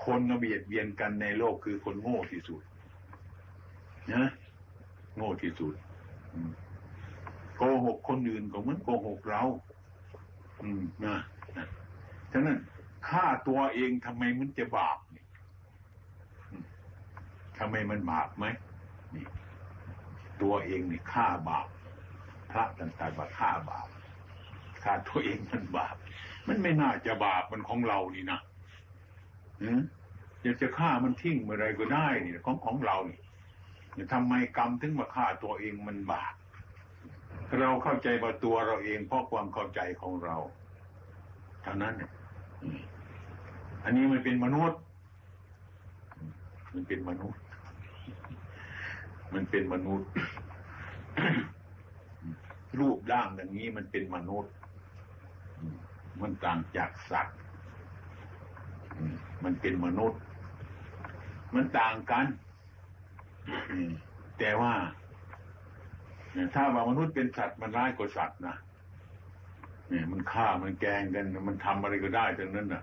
คนเบียดเบียนกันในโลกคือคนโง่ที่สุดนะโง่ที่สุดโกหกคนอื่นก็เหมือนโกหกเรา อืมนะฉะนั้นฆ่าตัวเองทำไมมันจะบาปนี่ทำไมมันบาปไหมนี่ ตัวเองนี่ฆ่าบาป พระต่างๆว่าฆ่าบาปฆ่าตัวเองมันบาป มันไม่น่าจะบาปมันของเรานี่นะอยากจะฆ่ามันทิ้งเมื่อไรก็ได้นี่ของของเรานี่ทำไมกรรมถึงมาฆ่าตัวเองมันบาป เราเข้าใจว่าตัวเราเองเพราะความเข้าใจของเราเท่านั้นเนี่ยอันนี้มันเป็นมนุษย์ มันเป็นมนุษย์ มันเป็นมนุษย์ รูปร่างอย่างนี้มันเป็นมนุษย์ มันต่างจากสัตว์ มันเป็นมนุษย์ มันต่างกัน แต่ว่า ถ้าว่ามนุษย์เป็นสัตว์มันร้ายกว่าสัตว์นะเนี่ยมันฆ่ามันแกงกัน มันทำอะไรก็ได้ทั้งนั้นน่ะ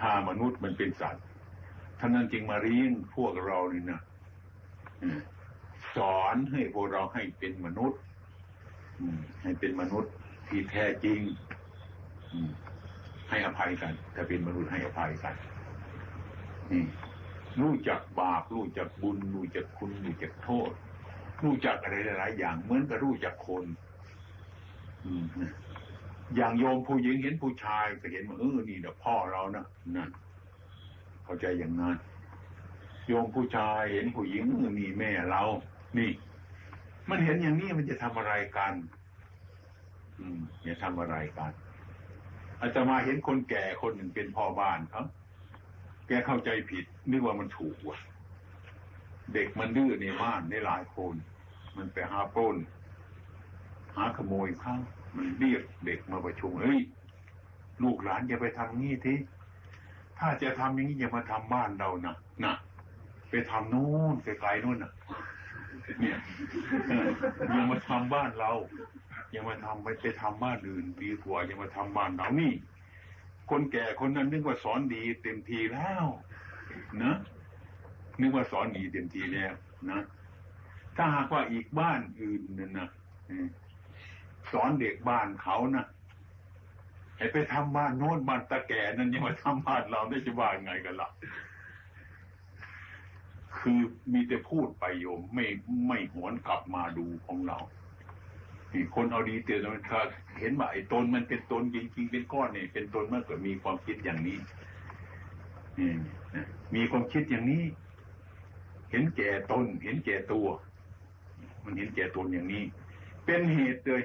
ถ้ามนุษย์มันเป็นสัตว์ท่านนั้นจึงมาเลี้ยงพวกเรานี่นะสอนให้พวกเราให้เป็นมนุษย์ให้เป็นมนุษย์ที่แท้จริงให้อภัยกัน ถ้าเป็นมนุษย์ให้อภัยกันนี่ รู้จักบาปรู้จักบุญ รู้จักคุณรู้จักโทษ รู้จักอะไรหลายอย่างเหมือนกับรู้จักคนอย่างโยมผู้หญิงเห็นผู้ชายก็เห็นว่าเออนี่เดี๋ยวพ่อเรานะนั่นเข้าใจอย่างนั้นโยมผู้ชายเห็นผู้หญิงเออนี่แม่เรา นี่ มันเห็นอย่างนี้มันจะทำอะไรกัน อืมจะทำอะไรกันอาจจะมาเห็นคนแก่คนหนึ่งเป็นพ่อบ้านครับ แกเข้าใจผิดนึกว่ามันถูกว่ะ เด็กมันดื้อในบ้านในหลายคน มันไปหาปล้น หาขโมยข้างมันเรียกเด็กมาประชุมเฮ้ยลูกหลานอย่าไปทำงี้ทีถ้าจะทำอย่างนี้อย่ามาทำบ้านเรานะนะไปทำโน่นไกลๆโน่นน่ะ เนี่ยอย่ามาทำบ้านเราอย่ามาทำไปไปทำบ้านอื่นดีกว่าอย่ามาทำบ้านเรานี่ คนแก่คนนั้นนึกว่าสอนดีเต็มทีแล้วนะนึกว่าสอนดีเต็มทีแล้วนะถ้าหากว่าอีกบ้านอื่นนั่นนะสอนเด็กบ้านเขานะให้ไปทำบ้านโน้นบ้านตาแก่นั่นยังมาทำบ้านเราได้จะว่าไงกันละ่ะ คือมีแต่พูดไปโยมไม่ไม่หวนกลับมาดูของเรา คนเอาดีเตือนมันเห็นว่าไอ้ตนมันเป็นตนจริงๆเป็นก้อนเนี่ยเป็นตนมากกว่ามีความคิดอย่างนี้มีความคิดอย่างนี้ เห็นแก่ตน เห็นแก่ตัว มันเห็นแก่ตนอย่างนี้ เป็นเหตุเลย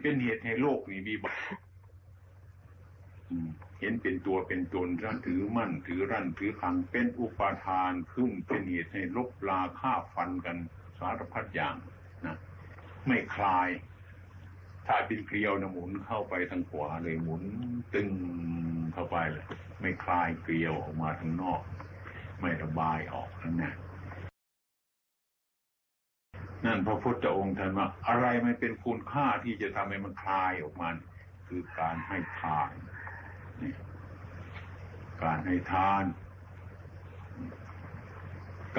เป็นเหตุให้โลกนี้มีบาเห็นเป็นตัวเป็นตนรั่นถือมั่นถือรั่นถือขังเป็นอุปาทานขึ้นเป็นเหตุให้ลบลาฆ่าฟันกันสารพัดอย่างนะไม่คลาย ถ้าเป็นเกลียวนะหมุนเข้าไปทางขวาเลยหมุนตึงเข้าไปเลยไม่คลายเกลียวออกมาทางนอก ไม่ระบายออกทั้งนั้นนั่นพระพุทธองค์ท่านว่าอะไรไม่เป็นคุณค่าที่จะทำให้มันคลายออกมาคือการให้ทานการให้ทาน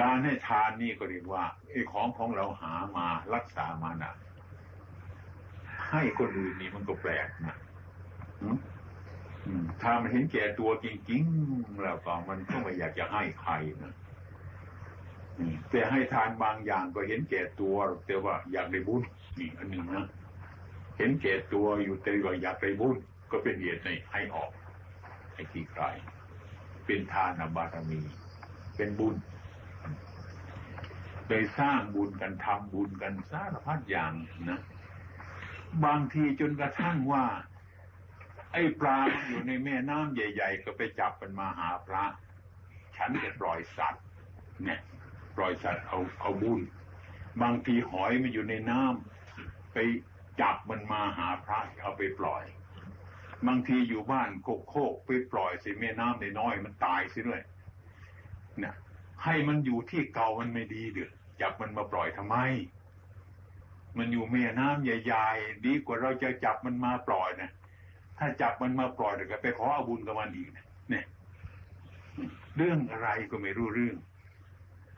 การให้ทานนี่ก็เรียกว่าไอ้ของของเราหามารักษามานะ ให้คนอื่นนี่มันก็แปลกนะถ้ามันเห็นแก่ตัวจริงๆแล้วก็มันก็ไม่อยากจะให้ใครนะแต่ให้ทานบางอย่างก็เห็นแก่ตัวแต่ว่าอยากได้บุญนี่อันหนึ่งนะเห็นแก่ตัวอยู่แต่ว่าอยากได้บุญก็เป็นเหตุในให้ออกให้ที่ใครเป็นทานบารมี เป็นบุญไปสร้างบุญกันทำบุญกันสารพัดอย่างนะ บางทีจนกระทั่งว่า ไอ้ปลาอยู่ในแม่น้ำใหญ่ ๆ ก็ไปจับมันมาหาพระ ฉันจะปล่อยสัตว์ เนี่ย ปล่อยสัตว์เอาเอาบุญบางทีหอยมันอยู่ในน้ำไปจับมันมาหาพระเอาไปปล่อย บางทีอยู่บ้านโคกโคกไปปล่อยสิแม่น้ำในน้อยมันตายสิด้วยเนี่ยให้มันอยู่ที่เก่ามันไม่ดีเดือดจับมันมาปล่อยทำไม มันอยู่แม่น้ำใหญ่ๆดีกว่าเราจะจับมันมาปล่อยนะถ้าจับมันมาปล่อยเดี๋ยวก็ไปขออาบุญกับมันอีกนะเนี่ยเรื่องอะไรก็ไม่รู้เรื่อง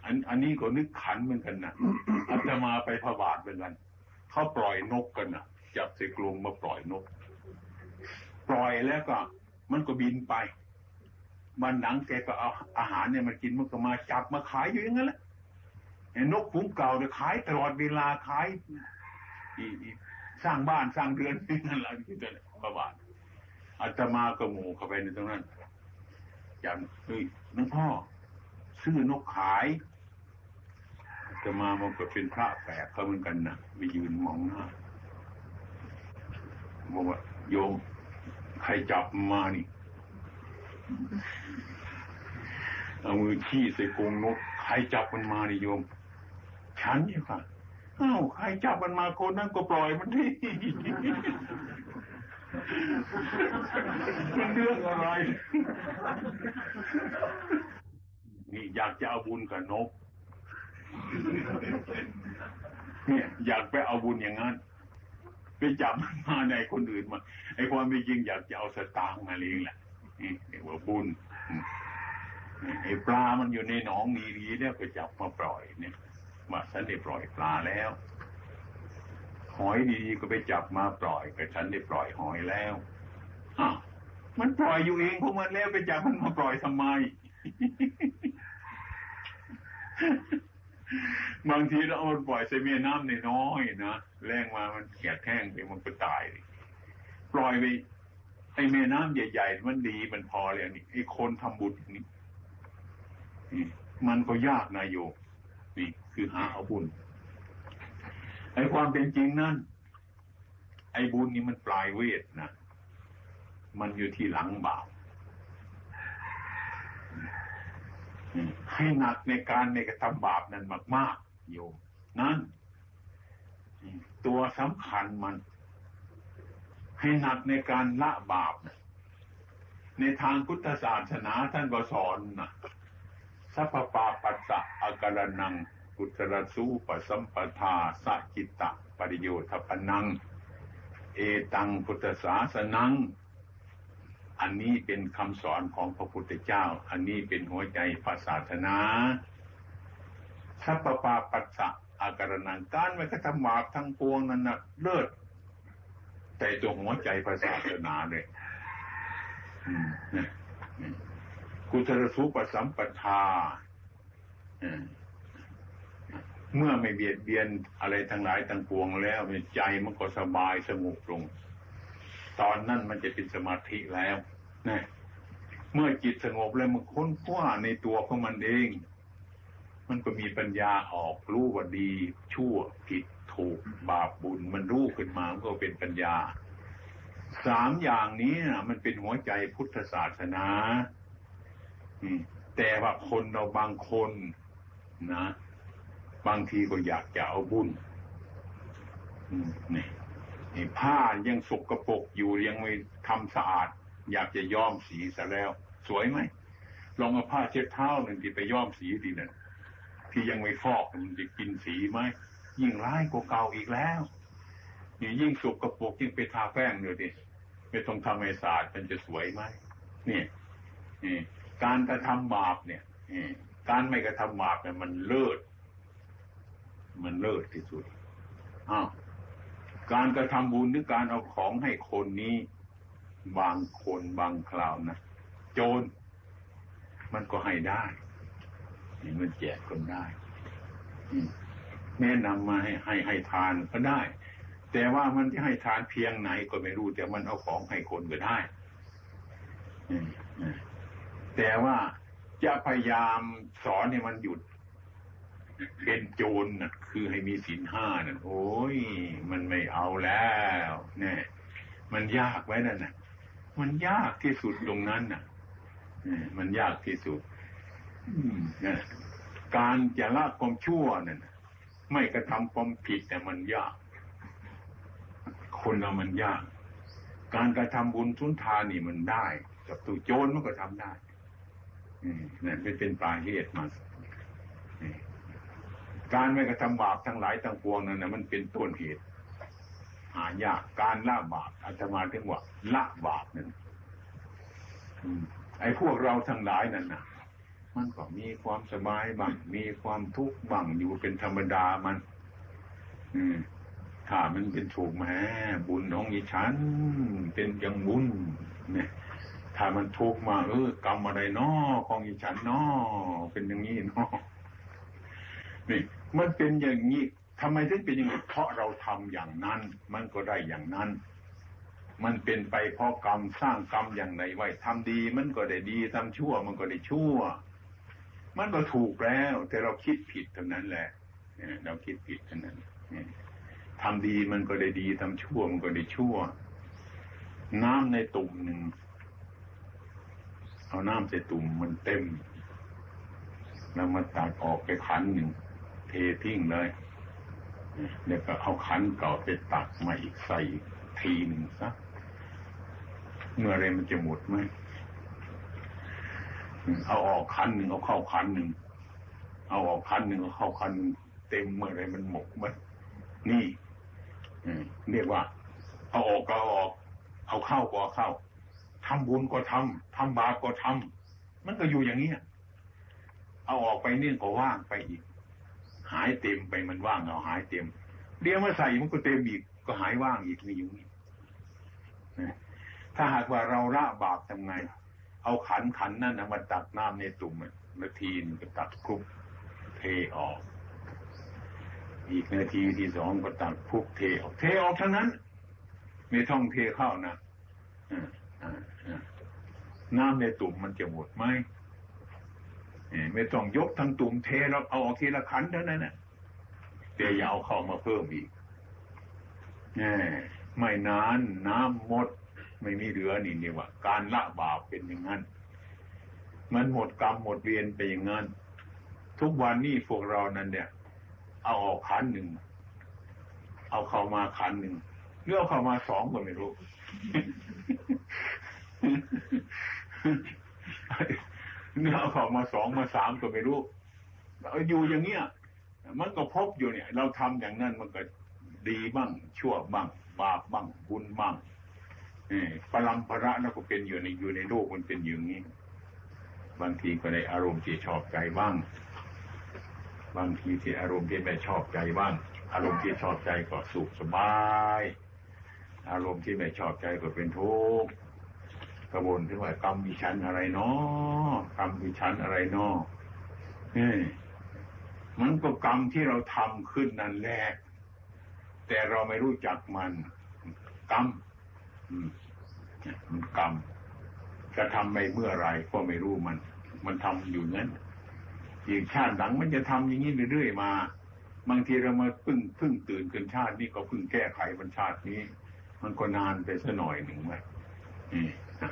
อันอันนี้ก็นึกขันเหมือนกันนะอาจะมาไปพบาทเหมือนกันเขาปล่อยนกกันนะจับใส่กรงมาปล่อยนก ปล่อยแล้วก็ มันก็บินไปมันหนังแกก็เอาอาหารเนี่ยมันกินมันก็มาจับมาขายอยู่อย่างนั้นแหละ นกฝูงเก่าเนี่ยขายตลอดเวลาขายสร้างบ้านสร้างเรือนนั่นแหละที่จะประวัติอาตมากระหมูเข้าไปในตรงนั้นจำเฮ้ยน้องพ่อ ซื้อนกขายจะมามันก็เป็นพระแปลกเขาเหมือนกันนะไปยืนมองหน้าบอกว่าโยมใครจับมานี่เอามือชี้ใส่กรงนกใครจับมันมานี่โยม ฉันนี่ค่ะอ้าวใครจับมันมาคนนั้นก็ปล่อยมันที่มันเรื่องอะไร นี่อยากจะเอาบุญกับนก เนี่ย อยากไปเอาบุญอย่างนั้นไปจับมันมาในคนอื่นมาไอ้ความเป็นจริงอยากจะเอาสตางค์มาเลี้ยงแหละนี่เรียกว่าบุญไอ้ปลามันอยู่ในหนองนีๆเนี่ยไปจับมาปล่อยเนี่ย มาฉันได้ปล่อยปลาแล้ว หอยดีๆก็ไปจับมาปล่อยก็ฉันได้ปล่อยหอยแล้วอ้าวมันปล่อยอยู่เองพวกมันแล้วไปจับมันมาปล่อยทำไม บางทีเราเอาปล่อยใส่เมียน้ำในน้อยนะแรงมามันแข็งแห้งไปมันก็ตายเลยปล่อยไปไอ้แม่น้ำใหญ่ๆมันดีมันพอแล้นี่ไอ้คนทำบุญนี่มันก็ยากนายโย คือหาเอาบุญไอ้ความเป็นจริงนั่น ไอ้บุญนี่มันปลายเวทนะมันอยู่ที่หลังบาปให้หนักในการในกระทำบาปนั้นมากๆโยมนั่นตัวสำคัญมัน ให้หนักในการละบาปในทางพุทธศาสนาท่านก็สอนนะสัพปาปัสสะอาการนัง กุตรสูปสัมปทาสัจิตตะปริโยทปนัง เอตังพุทธศาสนัง อันนี้เป็นคำสอนของพระพุทธเจ้า อันนี้เป็นหัวใจพระศาสนาสัพปาปัสสะอาการนังการไม่กระทำบาปทั้งปวงนั้นนะเลิศแต่ตัวหัวใจพระศาสนาเลยกุศลสุปสัมปทา เมื่อไม่เบียดเบียนอะไรทั้งหลายทั้งปวงแล้วใจมันก็สบายสงบลง ตอนนั้นมันจะเป็นสมาธิแล้วนะเมื่อจิตสงบแล้วมันค้นคว้าในตัวของมันเอง มันก็มีปัญญาออกรู้ว่าดี ชั่วผิดถูกบาปบุญ มันรู้ขึ้นมามันก็เป็นปัญญา สามอย่างนี้นะมันเป็นหัวใจพุทธศาสนาแต่ว่าคนเราบางคนนะ บางทีก็อยากจะเอาบุญนี่ผ้ายังสกรปรกอยู่ยังไม่ทำสะอาด อยากจะย้อมสีซะแล้ว สวยไหมลองเอาผ้าเช็ดเท้าหนึ่งที่ไปย้อมสีดีนั่นที่ยังไม่ฟอกมันจะกินสีไหมยิ่งร้ายกว่าเก่าอีกแล้วนี่ยิ่งสกรปรกยิ่งไปทาแป้งเลยดิไม่ต้องทำให้สะอาดมันจะสวยไหมนี่นี่การกระทำบาปเนี่ยการไม่กระทำบาปเนี่ยมันเลิศ มันเลิศที่สุดอ้าวการกระทำบุญหรือการเอาของให้คนนี้ บางคนบางคราวนะโจรมันก็ให้ได้นี่มันแจกคนได้แนะนำมาให้ให้ให้ทานก็ได้ แต่ว่ามันจะให้ทานเพียงไหนก็ไม่รู้ แต่มันเอาของให้คนก็ได้แต่ว่าจะพยายามสอนให้มันหยุด เป็นโจรนะคือให้มีศีลห้าน่ะ โอ้ย มันไม่เอาแล้วเนี่ยมันยากไว้นั่นนะมันยากที่สุดตรงนั้นนะมันยากที่สุดนะการจะละความชั่วนั่นไม่กระทำความผิดแต่มันยาก คนเรามันยาก การกระทำบุญทุนทานนี่มันได้ กับตัวโจรมันก็ทำได้นั่นเป็นปลายเหตุมา การไม่กระทำบาปทั้งหลายทั้งปวงนั้นนะมันเป็นต้นเหตุหายากการละบาปอาตมาถึงว่าละบาปนั่นไอ้พวกเราทั้งหลายนั่นนะมันก็มีความสบายบ้างมีความทุกข์บ้างอยู่เป็นธรรมดามัน อืมถ้ามันเป็นถูกแม่บุญของอีฉันเป็นอย่างบุญเนี่ยถ้ามันทุกมาเออกรรมอะไรนาะของอีฉันนาะเป็นอย่างนี้นาะ นี่มันเป็นอย่างนี้ทำไมถึงเป็นอย่างนี้เพราะเราทำอย่างนั้น มันก็ได้อย่างนั้น มันเป็นไปเพราะกรรมสร้างกรรมอย่างไหนไว้ทำดี มันก็ได้ดีทำชั่ว มันก็ได้ชั่ว มันก็ถูกแล้ว แต่เราคิดผิดเท่านั้นแหละเราคิดผิดทั้งนั้นทำดีมันก็ได้ดีทำชั่ว มันก็ได้ชั่ว น้ำในตุ่มหนึ่งเอาน้ำใส่ตุ่มมันเต็มแล้วมาตักออกไปขันหนึ่ง เททิ้งเลยเดี๋ยก็เอาขันเก่าไปตักมาอีกใส่ทีหนึ่งซะเมื่อไรมันจะหมดไหมเอาออกคันหนึ่งเอาเข้าคันหนึ่งเอาออกคันหนึ่งเอาเข้าคันเต็มเมื่อไรมันหมกมันนี่เรียกว่า เอาออกก็ออก เอาเข้าก็เข้าทำบุญก็ทำทำบาปก็ทำมันก็อยู่อย่างนี้เอาออกไปนี่ก็ว่างไปอีก หายเต็มไปมันว่างเอาหายเต็ม เดี๋ยวมาใส่มันก็เต็มอีกก็หายว่างอีกนี่อยู่นี่ถ้าหากว่าเราละบาปทำไง เอาขันขันนั่นนะมาตักน้ำในตุ่มนาทีนก็ตักครุบเทออก อีกนาทีที่สองก็ตักพุกเทออก เทออกทั้งนั้น ไม่ต้องเทเข้านะน้ำในตุ่มมันจะหมดไหม ไม่ต้องยกทั้งตุ่มเทแล้วเอาออกทีละขันเท่านั้นนะแต่อย่าเอาเข้ามาเพิ่มอีกไม่นานน้ำหมด ไม่มีเหลือนี่นี่ว่า การละบาปเป็นอย่างนั้น มันหมดกรรมหมดเวียนไปอย่างนั้น ทุกวันนี้พวกเรานั้นเนี่ย เอาออกขันหนึ่งเอาเข้ามาขันหนึ่งเลือกเข้ามาสองก็ไม่รู้ เนี่ยอองมาสองมาสามก็ไม่รู้อยู่อย่างเงี้ยมันก็พบอยู่เนี่ย เราทำอย่างนั้นมันก็ดีบ้างชั่วบ้างบาปบ้างบุญบ้างปรัมประแล้วก็เป็นอยู่ในอยู่ในโลกมันเป็นอย่างนี้ บางทีก็ได้อารมณ์ที่ชอบใจบ้าง บางทีที่อารมณ์ที่ไม่ชอบใจบ้าง อารมณ์ที่ชอบใจก็สุขสบาย อารมณ์ที่ไม่ชอบใจก็เป็นทุกข์ กระบนที่ว่ากรรมมีชั้นอะไรเนาะกรรมมีชั้นอะไรเนาะนี่มันก็กรรมที่เราทำขึ้นนั่นแหละแต่เราไม่รู้จักมัน กรรมมันกรรมจะทำไปเมื่อไรก็ไม่รู้มัน มันทำอยู่นั้นอีกชาติหลังมันจะทำอย่างนี้เรื่อยๆมา บางทีเรามาพึ่งพึ่งตื่นกันชาตินี้ก็พึ่งแก้ไขบรรชาตินี้ มันก็นานไปสัหน่อยหนึ่งไว้นี่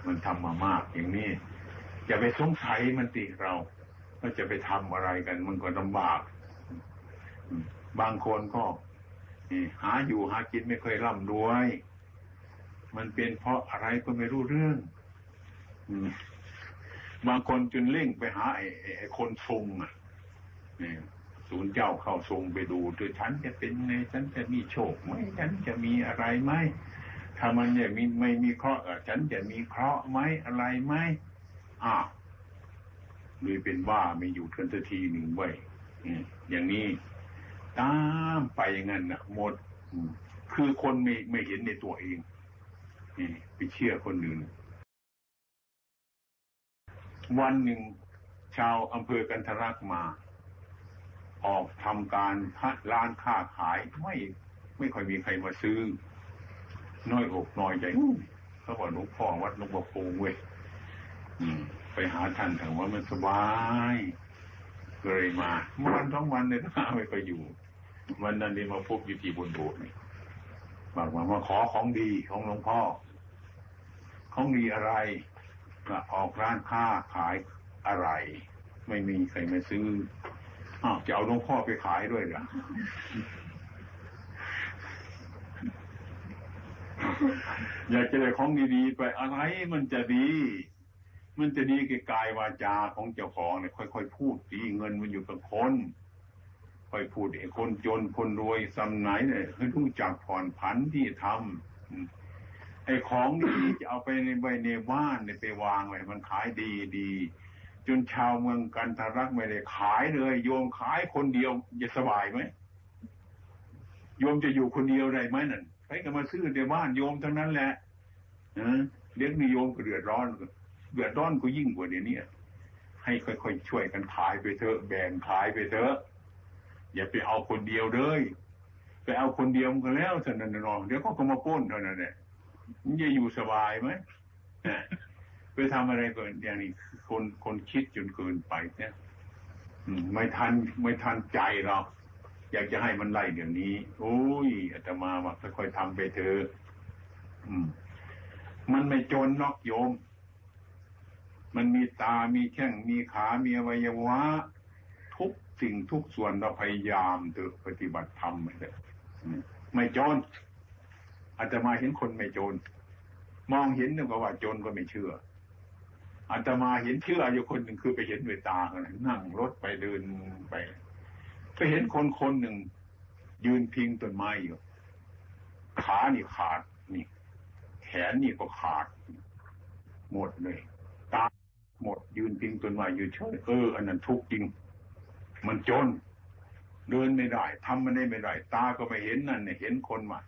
มันทำมามากอย่างนี้อย่าไปสงสัยมันติเราว่าจะไปทำอะไรกัน มันก็ลำบาก บางคนก็หาอยู่หากินไม่เคยร่ำรวย มันเป็นเพราะอะไรก็ไม่รู้เรื่องบางคนจนเล่งไปหาไอ้ไอ้คนทรงอะศูนย์เจ้าเข้าทรงไปดูตัวฉันจะเป็นไงฉันจะมีโชคไหมฉันจะมีอะไรไหม ถ้ามันเนี่ยมีไม่มีเคราะห์ฉันจะมีเคราะห์ไหมอะไรไหมอ่าเลยเป็นว่าไม่อยู่กันสักทีหนึ่งไว้อย่างนี้ตามไปอย่างนั้นนะหมดคือคนไม่ไม่เห็นในตัวเองไปเชื่อคนอื่นวันหนึ่งชาวอำเภอกันทรักมา ออกทำการร้านค้าขายไม่ไม่ค่อยมีใครมาซื้อ น้อยอกน้อยใจเขาบอกหลวงพ่อวัดหลวงพ่อปูเว้ยไปหาท่านถึงว่ามันสบายเลยมาเมื่อวันสองวันเนี่ยถ้าไม่ไปอยู่ วันนั้นนี่มาพบอยู่ที่บนโบสถ์นี่บอกว่ามาขอของดีของหลวงพ่อ ของดีอะไรก็ออกร้านค้าขายอะไร ไม่มีใครมาซื้ออ้าวจะเอาหลวงพ่อไปขายด้วยเหรอ อยากจะได้ของดีๆไปอะไรมันจะดี มันจะดีกับกายวาจาของเจ้าของเนี่ยค่อยๆพูดดีเงินมันอยู่กับคนค่อยพูดไอ้คนจนคนรวยสำไหนเนี่ยให้รู้จักผ่อนผันที่ทำไอ้ของดีจะเอาไปในใบในบ้านเนี่ยไปวางไว้มันขายดีดีจนชาวเมืองกันทรักไม่ได้ขายเลย โยมขายคนเดียวจะสบายไหมโยมจะอยู่คนเดียวได้ไหมนั่น ใครก็มาซื้อในบ้านโยมทั้งนั้นแหละเลี้ยงนิโยมก็เดือดร้อนเดือดร้อนก็ยิ่งกว่าเดี๋ยวนี้ให้ค่อยๆช่วยกันขายไปเถอะแบ่งขายไปเถอะอย่าไปเอาคนเดียวเลยไปเอาคนเดียวก็แล้วเท่านั้นนอนเดี๋ยวก็ก็มาป้นเท่านั้นแหละมันจะอยู่สบายไหมไปทำอะไรก่อนอย่างนี้คนคนคิดจนเกินไปเนี่ยไม่ทันไม่ทันใจเรา อยากจะให้มันไล่เดี๋ยวนี้โอ้ยอาตมาว่าค่อยๆทำไปเถอะอืม มันไม่จนนอกโยม มันมีตา มีแข้ง มีขา มีอวัยวะ ทุกสิ่งทุกส่วนเราพยายามเถอะปฏิบัติธรรมไปเลยไม่จนอาตมาเห็นคนไม่จน มองเห็นนี่ยก็ว่าจนก็ไม่เชื่ออาตมาเห็นเชื่ออยู่คนหนึ่งคือไปเห็นด้วยตานั่งรถไปเดินไป ไปเห็นคนคนหนึ่ง ยืนพิงต้นไม้อยู่ ขานี่ขาดนี่ แขนนี่ก็ขาด หมดเลย ตาหมดยืนพิงต้นไม้อยู่เฉยเอออันนั้นทุกจริง มันจน เดินไม่ได้ทำมันได้ไม่ได้ ตาก็ไม่เห็นนั่นเนี่ยเห็นคนมา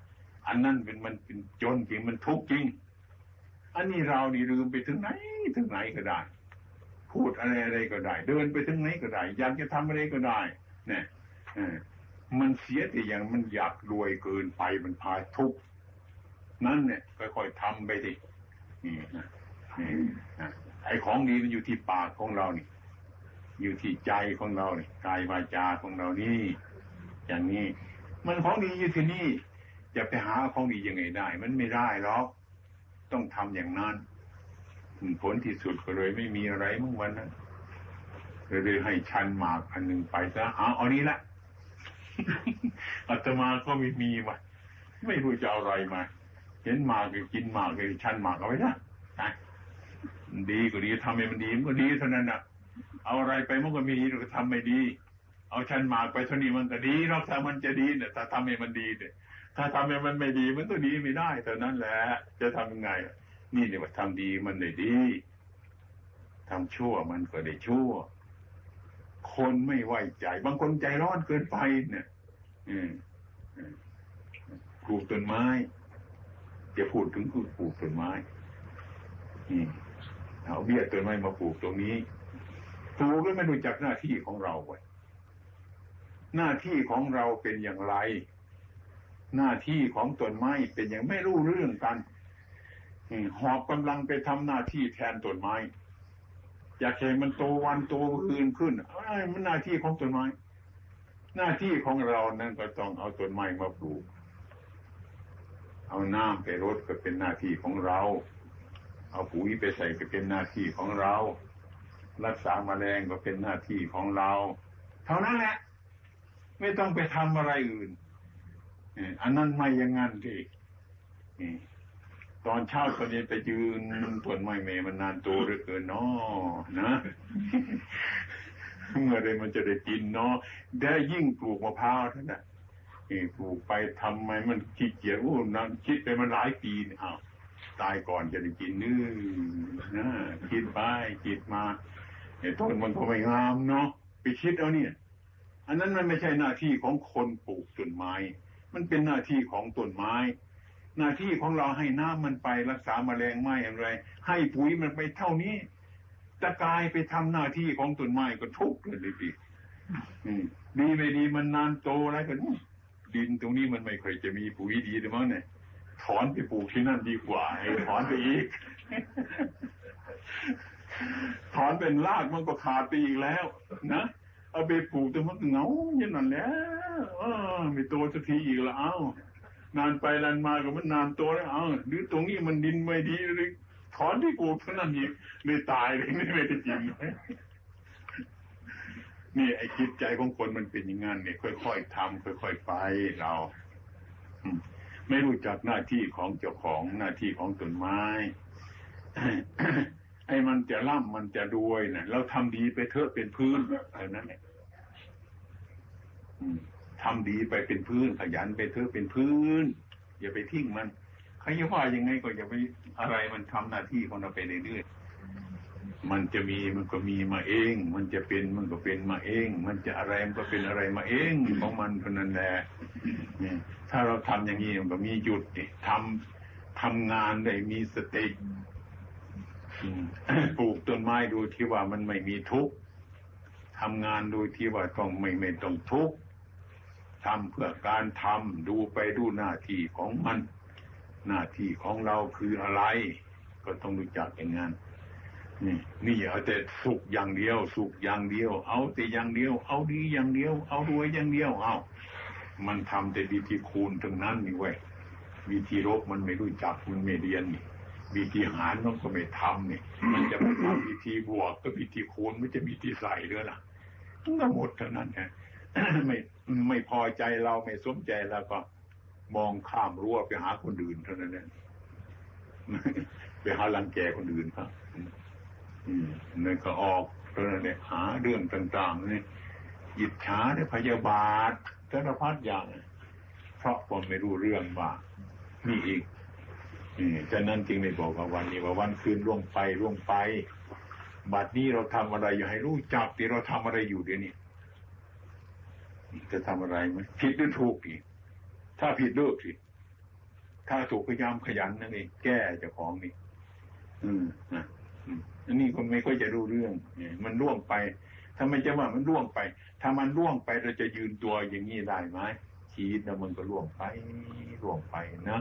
อันนั้นเป็นมันเป็นจนจริงมันทุกจริง อันนี้เรานี่ลืมไปถึงไหนถึงไหนก็ได้ พูดอะไรอะไรก็ได้ เดินไปถึงไหนก็ได้อยากจะทำอะไรก็ได้เนี่ย มันเสียแต่อย่างมันอยากรวยเกินไปมันพาทุกข์นั่นเนี่ยค่อยๆทำไปดินี่นะนี่นะไอ้ของดีมันอยู่ที่ปากของเรานี่ อยู่ที่ใจของเรานี่กายวาจาของเรานี่อย่างนี้ มันของดีอยู่ที่นี่จะไปหาของดียังไงได้ มันไม่ได้หรอกต้องทำอย่างนั้นผลที่สุดก็เลยไม่มีอะไรเมื่อวันนั้นเลยให้ชันหมากอันหนึ่งไปซะเอาเอานี้ละ อาตมาก็ไม่มีวะไม่รู้จะเอาอะไรมา เห็นหมากก็กินหมากเลยชันหมากเอาไว้นะดีก็ดีทำให้มันดีมันก็ดีเท่านั้นน่ะเอาอะไรไปมันก็มีเราก็ทำไม่ดี เอาชันหมากไปเท่านี้มันก็ดีนอกจากมันจะดีเนี่ยถ้าทำให้มันดีเนี่ยถ้าทำให้มันไม่ดีมันก็ดีไม่ได้เท่านั้นแหละ จะทำยังไง นี่เนี่ยว่าทำดีมันได้ดีทำชั่วมันก็ได้ชั่ว คนไม่ไว้ใจ บางคนใจร้อนเกินไปเนี่ยปลูกต้นไม้จะพูดถึงคือปลูกต้นไม้เอาเบี้ยต้นไม้มาปลูกตรงนี้ปลูกแล้วไม่รู้จักหน้าที่ของเราไว้หน้าที่ของเราเป็นอย่างไร หน้าที่ของต้นไม้เป็นอย่างไม่รู้เรื่องกันหอบกำลังไปทำหน้าที่แทนต้นไม้ อยากเห็นมันโตวันโตคืนขึ้นมันหน้าที่ของต้นไม้ หน้าที่ของเรานั้นก็ต้องเอาต้นไม้มาปลูก เอาน้ำไปรดก็เป็นหน้าที่ของเรา เอาปุ๋ยไปใส่ก็เป็นหน้าที่ของเรา รักษาแมลงก็เป็นหน้าที่ของเรา เท่านั้นแหละ ไม่ต้องไปทำอะไรอื่นอันนั้นไม่ยังงั้นที่ ตอนเช้าตอนเย็นไปยืนต้นไม้เมมันนานโตเหลือเกินเนาะนะเมื่อไรมันจะได้กินเนาะได้ยิ่งปลูกมะพร้าวท่านน่ะปลูกไปทำไมมันขี้เกียจโอ้นั่นคิดไปมันหลายปีอ้าวตายก่อนจะได้กินนื้อนะคิดไปคิดมาไอ้ต้นมันก็ไม่งามเนาะไปคิดเอาเนี่ย อันนั้นมันไม่ใช่หน้าที่ของคนปลูกต้นไม้ มันเป็นหน้าที่ของต้นไม้ หน้าที่ของเราให้น้ำมันไปรักษาแมลงไหมอะไร ให้ปุ๋ยมันไปเท่านี้ตะกายไปทำหน้าที่ของต้นไม้ก็ทุกข์เลยดิดีไม่ดีมันนานโตอะไรกันดินตรงนี้มันไม่ค่อยจะมีปุ๋ยดีหรือมั้งเนี่ยถอนไปปลูกที่นั่นดีกว่าให้ถอนไปอีก ถอนเป็นรากมันก็ขาดไปอีกแล้ว นะเอาไปปลูกแต่มันเหงาอย่างนั้นแล้วไม่โตสักทีอีกแล้วอ้า นานไปนานมาก็มันนานตัวแล้วเออหรือตรงนี้มันดินไม่ดีหรือถอนที่กูเท่านั้นอีกเลยตายเลยไม่ได้จริงนี่ไอ้คิดใจของคนมันเป็นอย่างนั้นเนี่ยค่อยๆทำค่อยๆไปเราไม่รู้จักหน้าที่ของเจ้าของหน้าที่ของต้นไม้ไอ้มันจะร่ำมันจะรวยเนะ่ยเราทำดีไปเถอะเป็นพื้นเท่านั้นเนี่ย ทำดีไปเป็นพื้นขยันไปเถอะเป็นพื้น อย่าไปทิ้งมันใครจะว่ายังไงก็อย่าไปอะไรมันทำหน้าที่ของเราไปเรื่อยๆมันจะมีมันก็มีมาเอง มันจะเป็นมันก็เป็นมาเอง มันจะอะไรมันก็เป็นอะไรมาเองของมันเท่านั้นแหละถ้าเราทำอย่างนี้มันก็มีหยุดทำทำงานได้มีสติปลูกต้นไม้ดูที่ว่ามันไม่มีทุกข์ทำงานโดยที่ว่าต้องไม่ไม่ต้องทุกข์ ทำเพื่อการทำดูไปดูหน้าที่ของมัน หน้าที่ของเราคืออะไร ก็ต้องรู้จักอย่างนั้นนี่นี่เอาแต่สุขอย่างเดียว สุขอย่างเดียว เอาแต่อย่างเดียว เอาดีอย่างเดียว เอารวยอย่างเดียว เอามันทำแต่วิธีคูณทั้งนั้นนี่เว้ยวิธีลบมันไม่รู้จักมันไม่เรียนนี่วิธีหารมันก็ไม่ทำนี่มันจะไปทำวิธีบวกก็วิธีคูณมันจะวิธีใส่ด้วยล่ะทั้งหมดเท่านั้นไง ไม่ไม่พอใจเราไม่สมใจแล้วก็มองข้ามรั้วไปหาคนอื่นเท่านั้นเองไปหาลังแกคนอื่นครับอืมนั่นก็ออกเท่านั้นเองหาเรื่องต่างๆนี่อิจฉาเนี่ยพยาบาทสารพัดอย่าง เพราะผมไม่รู้เรื่องว่านี่อีกนี่ฉะนั้นจึงได้บอกว่าวันนี้ว่าวันคืนล่วงไปล่วงไปบัดนี้เราทำอะไรอยู่ให้รู้จักที่เราทำอะไรอยู่เดี๋ยวนี้ จะทำอะไรไหมผิดหรือถูกอีกถ้าผิดเลิกสิถ้าถูกพยายามขยันนั่นเองแก้เจ้าของนี่อืมนะอันนี้คนไม่ค่อยจะรู้เรื่องเนี่ยมันล่วงไปถ้าไม่จะว่ามันล่วงไป ถ้ามันล่วงไปเราจะยืนตัวอย่างนี้ได้ไหมชีวิตเรามันก็ล่วงไปล่วงไปนะ